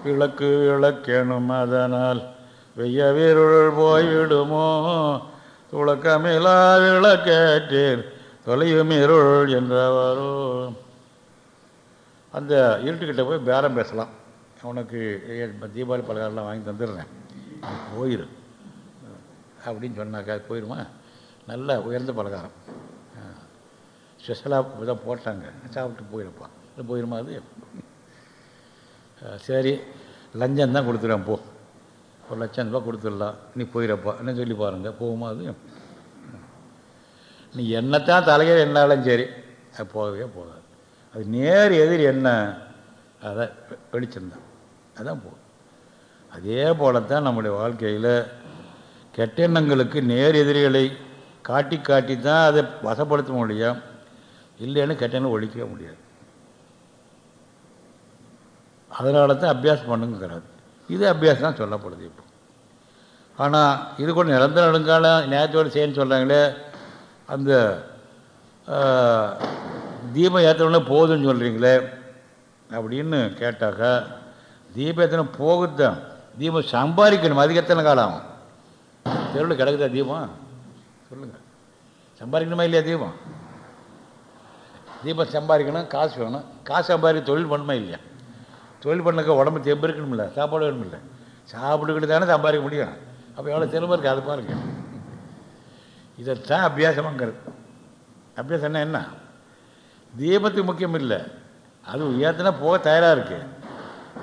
விளக்கு விளக்கேனும் அதனால் வெய்ய வீருள் போய்விடுமோ? துளக்கமிலா விளக்கேற்றேன் தொலையும் இருள் என்றவரும் அந்த இருட்டுக்கிட்ட போய் பேரம் பேசலாம். உனக்கு தீபாவளி பலகாரம்லாம் வாங்கி தந்துடுறேன். போயிரு. அப்படின்னு சொன்னாக்கா போயிடுமா நல்ல உயர்ந்த பலகாரம். ஸ்பெஷலாக தான் போட்டாங்க. சாப்பிட்டு போயிடப்பா இல்லை போயிடுமா அது? சரி. லஞ்சம் தான் கொடுத்துருவேன் போ. ஒரு லட்சம் ரூபா கொடுத்துடலாம். நீ போயிடப்பா என்ன சொல்லி பாருங்கள் போகுமா அது? நீ என்னத்தான் தலையில் என்னாலும் சரி. அது போகவே போகாது. அது நேர் எதிர் என்ன? அதை வெளிச்சந்தான் அதான் போகும் அதே போலத்தான் நம்முடைய வாழ்க்கையில் கெட்ட எண்ணங்களுக்கு நேர் எதிரிகளை காட்டி காட்டி தான் அதை வசப்படுத்த முடியும் இல்லைன்னு கெட்ட எண்ணம் ஒழிக்கவே முடியாது. அதனால தான் அபியாசம் பண்ணுங்கிறாரு. இது அபியாசம் தான் சொல்லப்படுது இப்போ. ஆனால் இது கூட நிரந்தர நெடுங்காலம் நேரத்தோடு செய்யன்னு சொல்கிறாங்களே அந்த தீபம் ஏற்றணும்னா போகுதுன்னு சொல்கிறீங்களே அப்படின்னு கேட்டாக்கா தீபம் ஏற்றணும் போகுதுதான். தீபம் சம்பாதிக்கணும். அதுக்கு எத்தனை காலம்? ஆகும் தெருவில் கிடக்குதா தீபம்? சொல்லுங்கள் சம்பாதிக்கணுமா இல்லையா தீபம்? தீபம் சம்பாதிக்கணும் காசு வேணும். காசு சம்பாதிக்க தொழில் பண்ணுமா இல்லையா? தொழில் பண்ணக்க உடம்பு தெம்பு இருக்கணும்ல சாப்பாடு வேணுமில்ல சாப்பிட்டுக்கிட்டு தானே சம்பாதிக்க முடியும். அப்போ எவ்வளோ திறமை இருக்குது அது பாருங்க. இதைத்தான் அபியாசமாங்கிறது. அபியாசம்னா என்ன? தீபத்துக்கு முக்கியம் இல்லை அது உயர்த்தினா போக தயாராக இருக்குது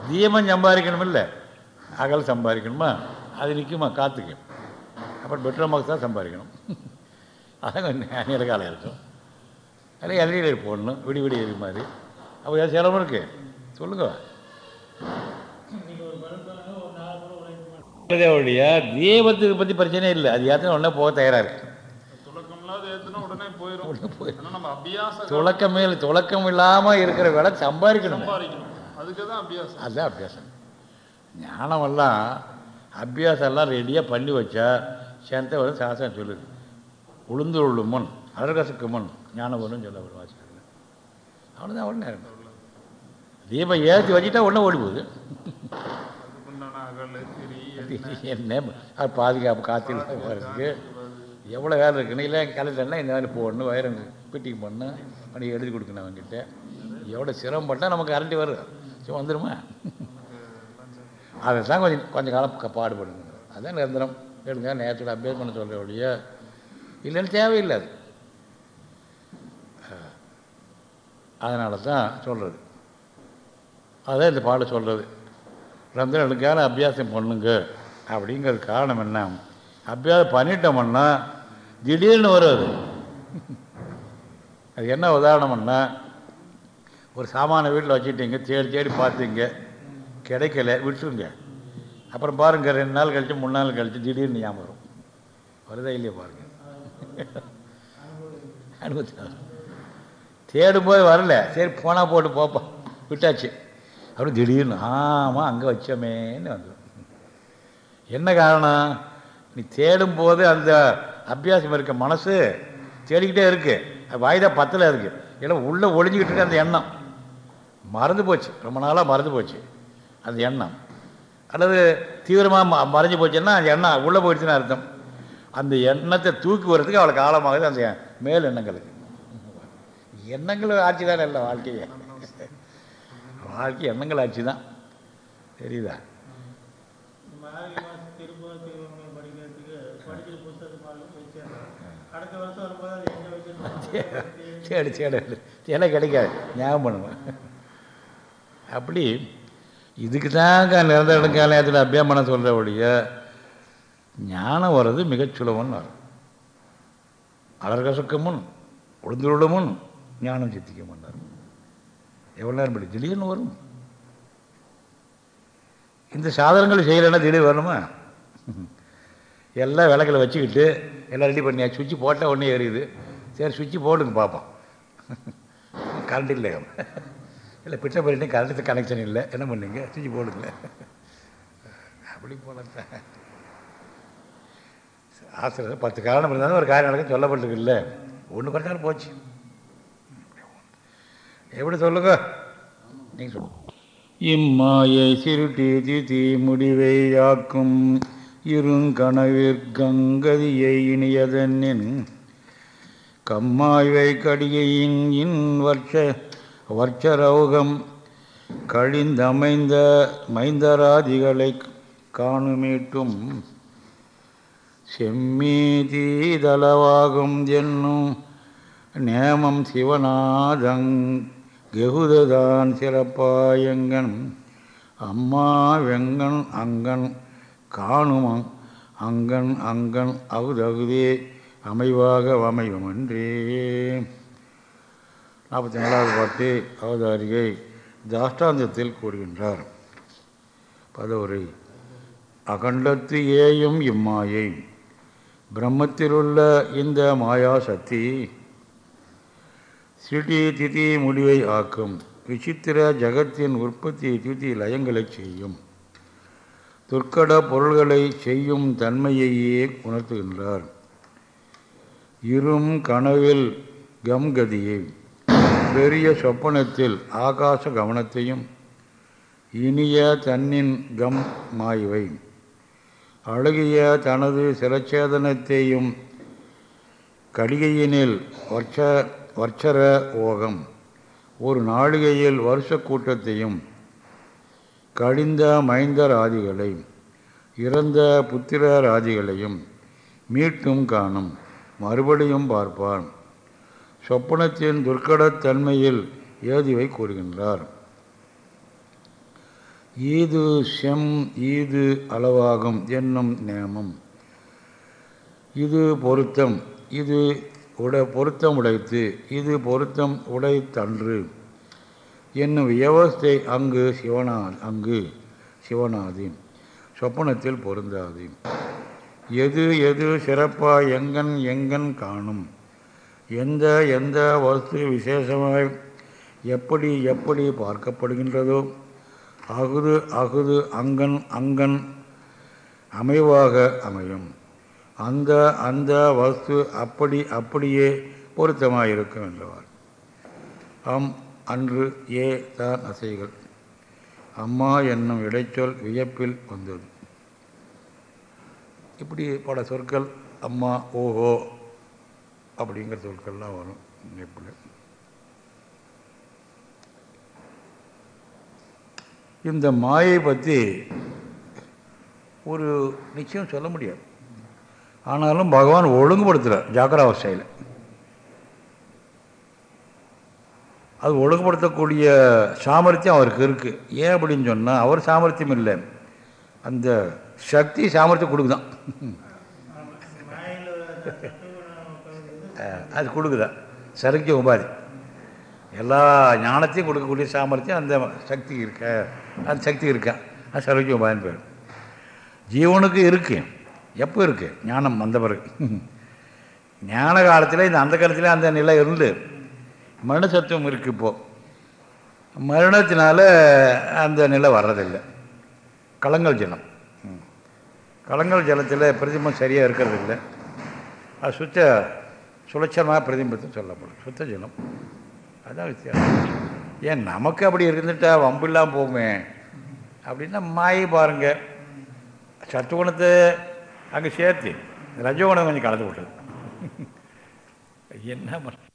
தீபம் சம்பாதிக்கணும் இல்லை அகல் சம்பாதிக்கணுமா? அது நிற்குமா காற்றுக்கு அப்புறம் பெட்ரோல் மார்க்ஸ் தான் சம்பாதிக்கணும். [laughs] அதான் கொஞ்சம் நீல காலம் இருக்கும். அதில் எதிரியில் போடணும். விடி விடி எரி மாதிரி. அப்போ ஏதாவது செலவும் இருக்கு. சொல்லுங்க. ஒழிய தீபத்துக்கு பற்றி பிரச்சனையே இல்லை. அது ஏற்றினா உடனே போக தயாராக இருக்குது போயிடும் துளக்கம் மேல் துளக்கம் இல்லாமல் இருக்கிற வேலை சம்பாதிக்கணும். அதுதான் அபியாசம். ஞானமெல்லாம் அபியாசம் எல்லாம் ரெடியாக பண்ணி வச்சா சேர்ந்த வரும் சாசனம் சொல்லுது. உளுந்து உள்ள முன் அழகசுக்கு முன் ஞானம் வரும்னு சொல்ல ஒரு வாசிக்கிறது அவ்வளோதான் உடனே இருக்கும் தீபம் ஏற்றி வச்சுட்டா உடனே ஓடி போகுது. என்ன? அது பாதுகாப்பு காத்தில் போகிறதுக்கு எவ்வளோ வேலை இருக்குன்னு இல்லை கலெக்டர்னா இந்த மாதிரி போடணும் வயரம் பிட்டிங் பண்ணணும் அப்படி எழுதி கொடுக்கணும் அவங்ககிட்ட எவ்வளோ சிரமப்பட்டால் நமக்கு கரண்டி வரும். சரி வந்துடுமா அதை தான் கொஞ்சம் கொஞ்சம் காலம் பாடுபடுங்க. அதுதான் நிரந்தரம். எடுங்க நேரத்தோட அபியாசம் பண்ண சொல்கிற ஒழிய. இல்லைன்னு தேவையில்லை அது. அதனால தான் சொல்கிறது அதான் இந்த பாட சொல்கிறது நிரந்தரம் எடுக்கான அபியாசம் பண்ணுங்க. அப்படிங்கிறது காரணம் என்ன? அபியாசம் பண்ணிட்டோம்னா திடீர்னு வரும் அது அது என்ன உதாரணம்னா ஒரு சாமான வீட்டில் வச்சுட்டீங்க தேடி தேடி பார்த்தீங்க கிடைக்கல விட்டுருங்க. அப்புறம் பாருங்கள் ரெண்டு நாள் கழித்து மூணு நாள் கழித்து திடீர்னு ஞாபகம் வரும். வருதா இல்லையா பாருங்கள் அனுபவத்தில் தேடும்போது வரல. சரி போனால் போட்டு போப்போம் விட்டாச்சு. அப்படின்னு திடீர்னு ஆமாம் அங்கே வச்சோமேன்னு வந்துடும் என்ன காரணம்? நீ தேடும் போது அந்த அபியாசம் இருக்க மனசு தேடிக்கிட்டே இருக்கு. வாய்தா பத்தில் இருக்கு. இல்லை உள்ளே ஒளிஞ்சிக்கிட்டு இருக்க அந்த எண்ணம். மறந்து போச்சு. ரொம்ப நாளாக மறந்து போச்சு. அந்த எண்ணம். அல்லது தீவிரமாக ம மறைஞ்சு போச்சுன்னா அந்த எண்ணம் உள்ளே போயிடுச்சுன்னு அர்த்தம். அந்த எண்ணத்தை தூக்கி வரதுக்கு அவளுக்கு காலமாகுது அந்த மேல் எண்ணங்களுக்கு எண்ணங்கள் ஆட்சி தானே இல்லை வாழ்க்கையே. வாழ்க்கை எண்ணங்கள் ஆட்சி தான். தெரியுதா? அடுத்த வருஷம் வரும்போது கிடைக்காது. ஞாபகம் பண்ணுவேன் அப்படி இதுக்கு தாங்க நிரந்தர காலத்தில் அபியாமனம் சொல்கிற ஒழிய ஞானம் வர்றது மிகச் சுலபம்னு வரும் அலர்க சுக்கமும் உளுந்துருளமும் ஞானம் சித்திக்க மாட்டார் எவ்வளோ நேரம் படி திடீர்னு வரும்? இந்த சாதனங்கள் செய்யலைன்னா திடீர் வரணுமா? எல்லாம் விளக்கில் வச்சுக்கிட்டு எல்லாம் ரெடி பண்ணியா? சுவிட்ச் போட்டால் ஒன்றே எரியுது. சரி சுவிட்சு போடுங்க பார்ப்போம். கரண்ட் இல்லை இல்லை பிட்ட பண்ணிட்டு கரண்ட்டு கனெக்ஷன் இல்லை. என்ன பண்ணீங்க? சுவிட்சு போடுங்க அப்படி போனதான் ஆசிரியர் பத்து காரணம் இருந்தாலும் ஒரு காரியம் நடக்க சொல்லப்பட்டிருக்கு இல்லை. ஒன்று குறைச்சாலும் போச்சு. எப்படி சொல்லுங்க? நீங்கள் சொல்லுங்க. இம்மாயை சிறுட்டி திதி முடிவை யாக்கும் இருங்கனவிற்கங்கதியை இனியதென்னின் கம்மாய்வை கடியையின் இன் வர்ஷ வர்ஷரௌகம் கழிந்தமைந்த மைந்தராதிகளை காணுமீட்டும். செம்மீதீதளவாகும் என்னும் நேமம் சிவநாதங் கெகுததான் சிறப்பாயங்கன் அம்மா வெங்கன் அங்கன் காணும்? அங்கன் அங்கன் அகுதகுதே அமைவாக அமைவமன்றே. நாற்பத்தி நாலாவது பாட்டு அவதாரிகை தாஷ்டாந்தத்தில் கூறுகின்றார். பதவுரை அகண்டத்து ஏயும் இம்மாயை பிரம்மத்திலுள்ள இந்த மாயா சக்தி சிடி திதி முடிவை ஆக்கும் விசித்திர ஜகத்தின் உற்பத்தி திதி லயங்களைச் செய்யும். துர்க்கட பொருள்களை செய்யும் தன்மையையே உணர்த்துகின்றார். இரும் கனவில் கம்கதியை பெரிய சொப்பனத்தில் ஆகாச கவனத்தையும் இனிய தன்னின் கம் மாய்வை. அழகிய தனது சிரச்சேதனத்தையும் கடிகையினில் வர்ச்ச வர்ச்சர ஓகம். ஒரு நாளிகையில் வருஷ கூட்டத்தையும் கழிந்த மைந்தர் ஆதிகளை இறந்த புத்திரர் ஆதிகளையும் மீட்டும் காணும் மறுபடியும் பார்ப்பான். சொப்பனத்தின் துர்க்கடத்தன்மையில் ஏதுவை கூறுகின்றார். ஈது செம் ஈது அளவாகும் என்னும் நேமம். இது பொருத்தம் இது உட பொருத்தம் உடைத்து இது பொருத்தம் உடைத்தன்று. என்னும் வியவஸ்தை அங்கு சிவனா அங்கு சிவனாதி சொப்பனத்தில் பொருந்தாது எது எது சிறப்பாக எங்கன் எங்கன் காணும்? எந்த எந்த வஸ்து விசேஷமாய் எப்படி எப்படி பார்க்கப்படுகின்றதோ அகுது அகுது அங்கன் அங்கன் அமைவாக அமையும். அந்த அந்த வஸ்து அப்படி அப்படியே பொருத்தமாக இருக்கும் என்றவர் அம் அன்று ஏ தான் அசைகள் அம்மா என்னும் இடைச்சொல் வியப்பில் வந்தது. இப்படி பல சொற்கள் அம்மா ஓஹோ அப்படிங்கிற சொற்கள்லாம் வரும் இப்படி இந்த மாயை பற்றி ஒரு நிச்சயம் சொல்ல முடியாது. ஆனாலும் பகவான் ஒழுங்குபடுத்துகிறார் ஜாக்கிராவஸ்தையில் அது ஒழுங்குபடுத்தக்கூடிய சாமர்த்தியம் அவருக்கு இருக்குது ஏன் அப்படின்னு சொன்னால் அவர் சாமர்த்தியம் இல்லை. அந்த சக்தி சாமர்த்தியம் கொடுக்குதான். [laughs] அது கொடுக்குதான் சரக்கிய உபாதி. எல்லா ஞானத்தையும் கொடுக்கக்கூடிய சாமர்த்தியம் அந்த சக்தி இருக்க அந்த சக்தி இருக்கா? அது சர்வஜ உபாதின்னு பேர். ஜீவனுக்கு இருக்கு. எப்போ இருக்குது ஞானம் வந்த பிறகு. [laughs] ஞான காலத்தில் இந்த அந்த காலத்தில் அந்த நிலை இருந்து மரண சத்துவம் இருக்குது இப்போது மரணத்தினால அந்த நிலை வர்றதில்லை. களங்கள் ஜலம். கலங்கல் ஜலத்தில் பிரதிபம் சரியாக இருக்கிறது இல்லை அது சுத்த சுழச்சமாக பிரதிபத்தை சொல்லப்படும். சுத்த ஜலம். அதுதான் வித்தியாசம். ஏன் நமக்கு அப்படி இருந்துட்டா வம்பு இல்லாமல் போகுமே? அப்படின்னா மாயை பாருங்கள் சத்துவகுணத்தை அங்கே சேர்த்து ரஜகுணம் கொஞ்சம் கலந்து விட்டது. [laughs] என்ன பண்ண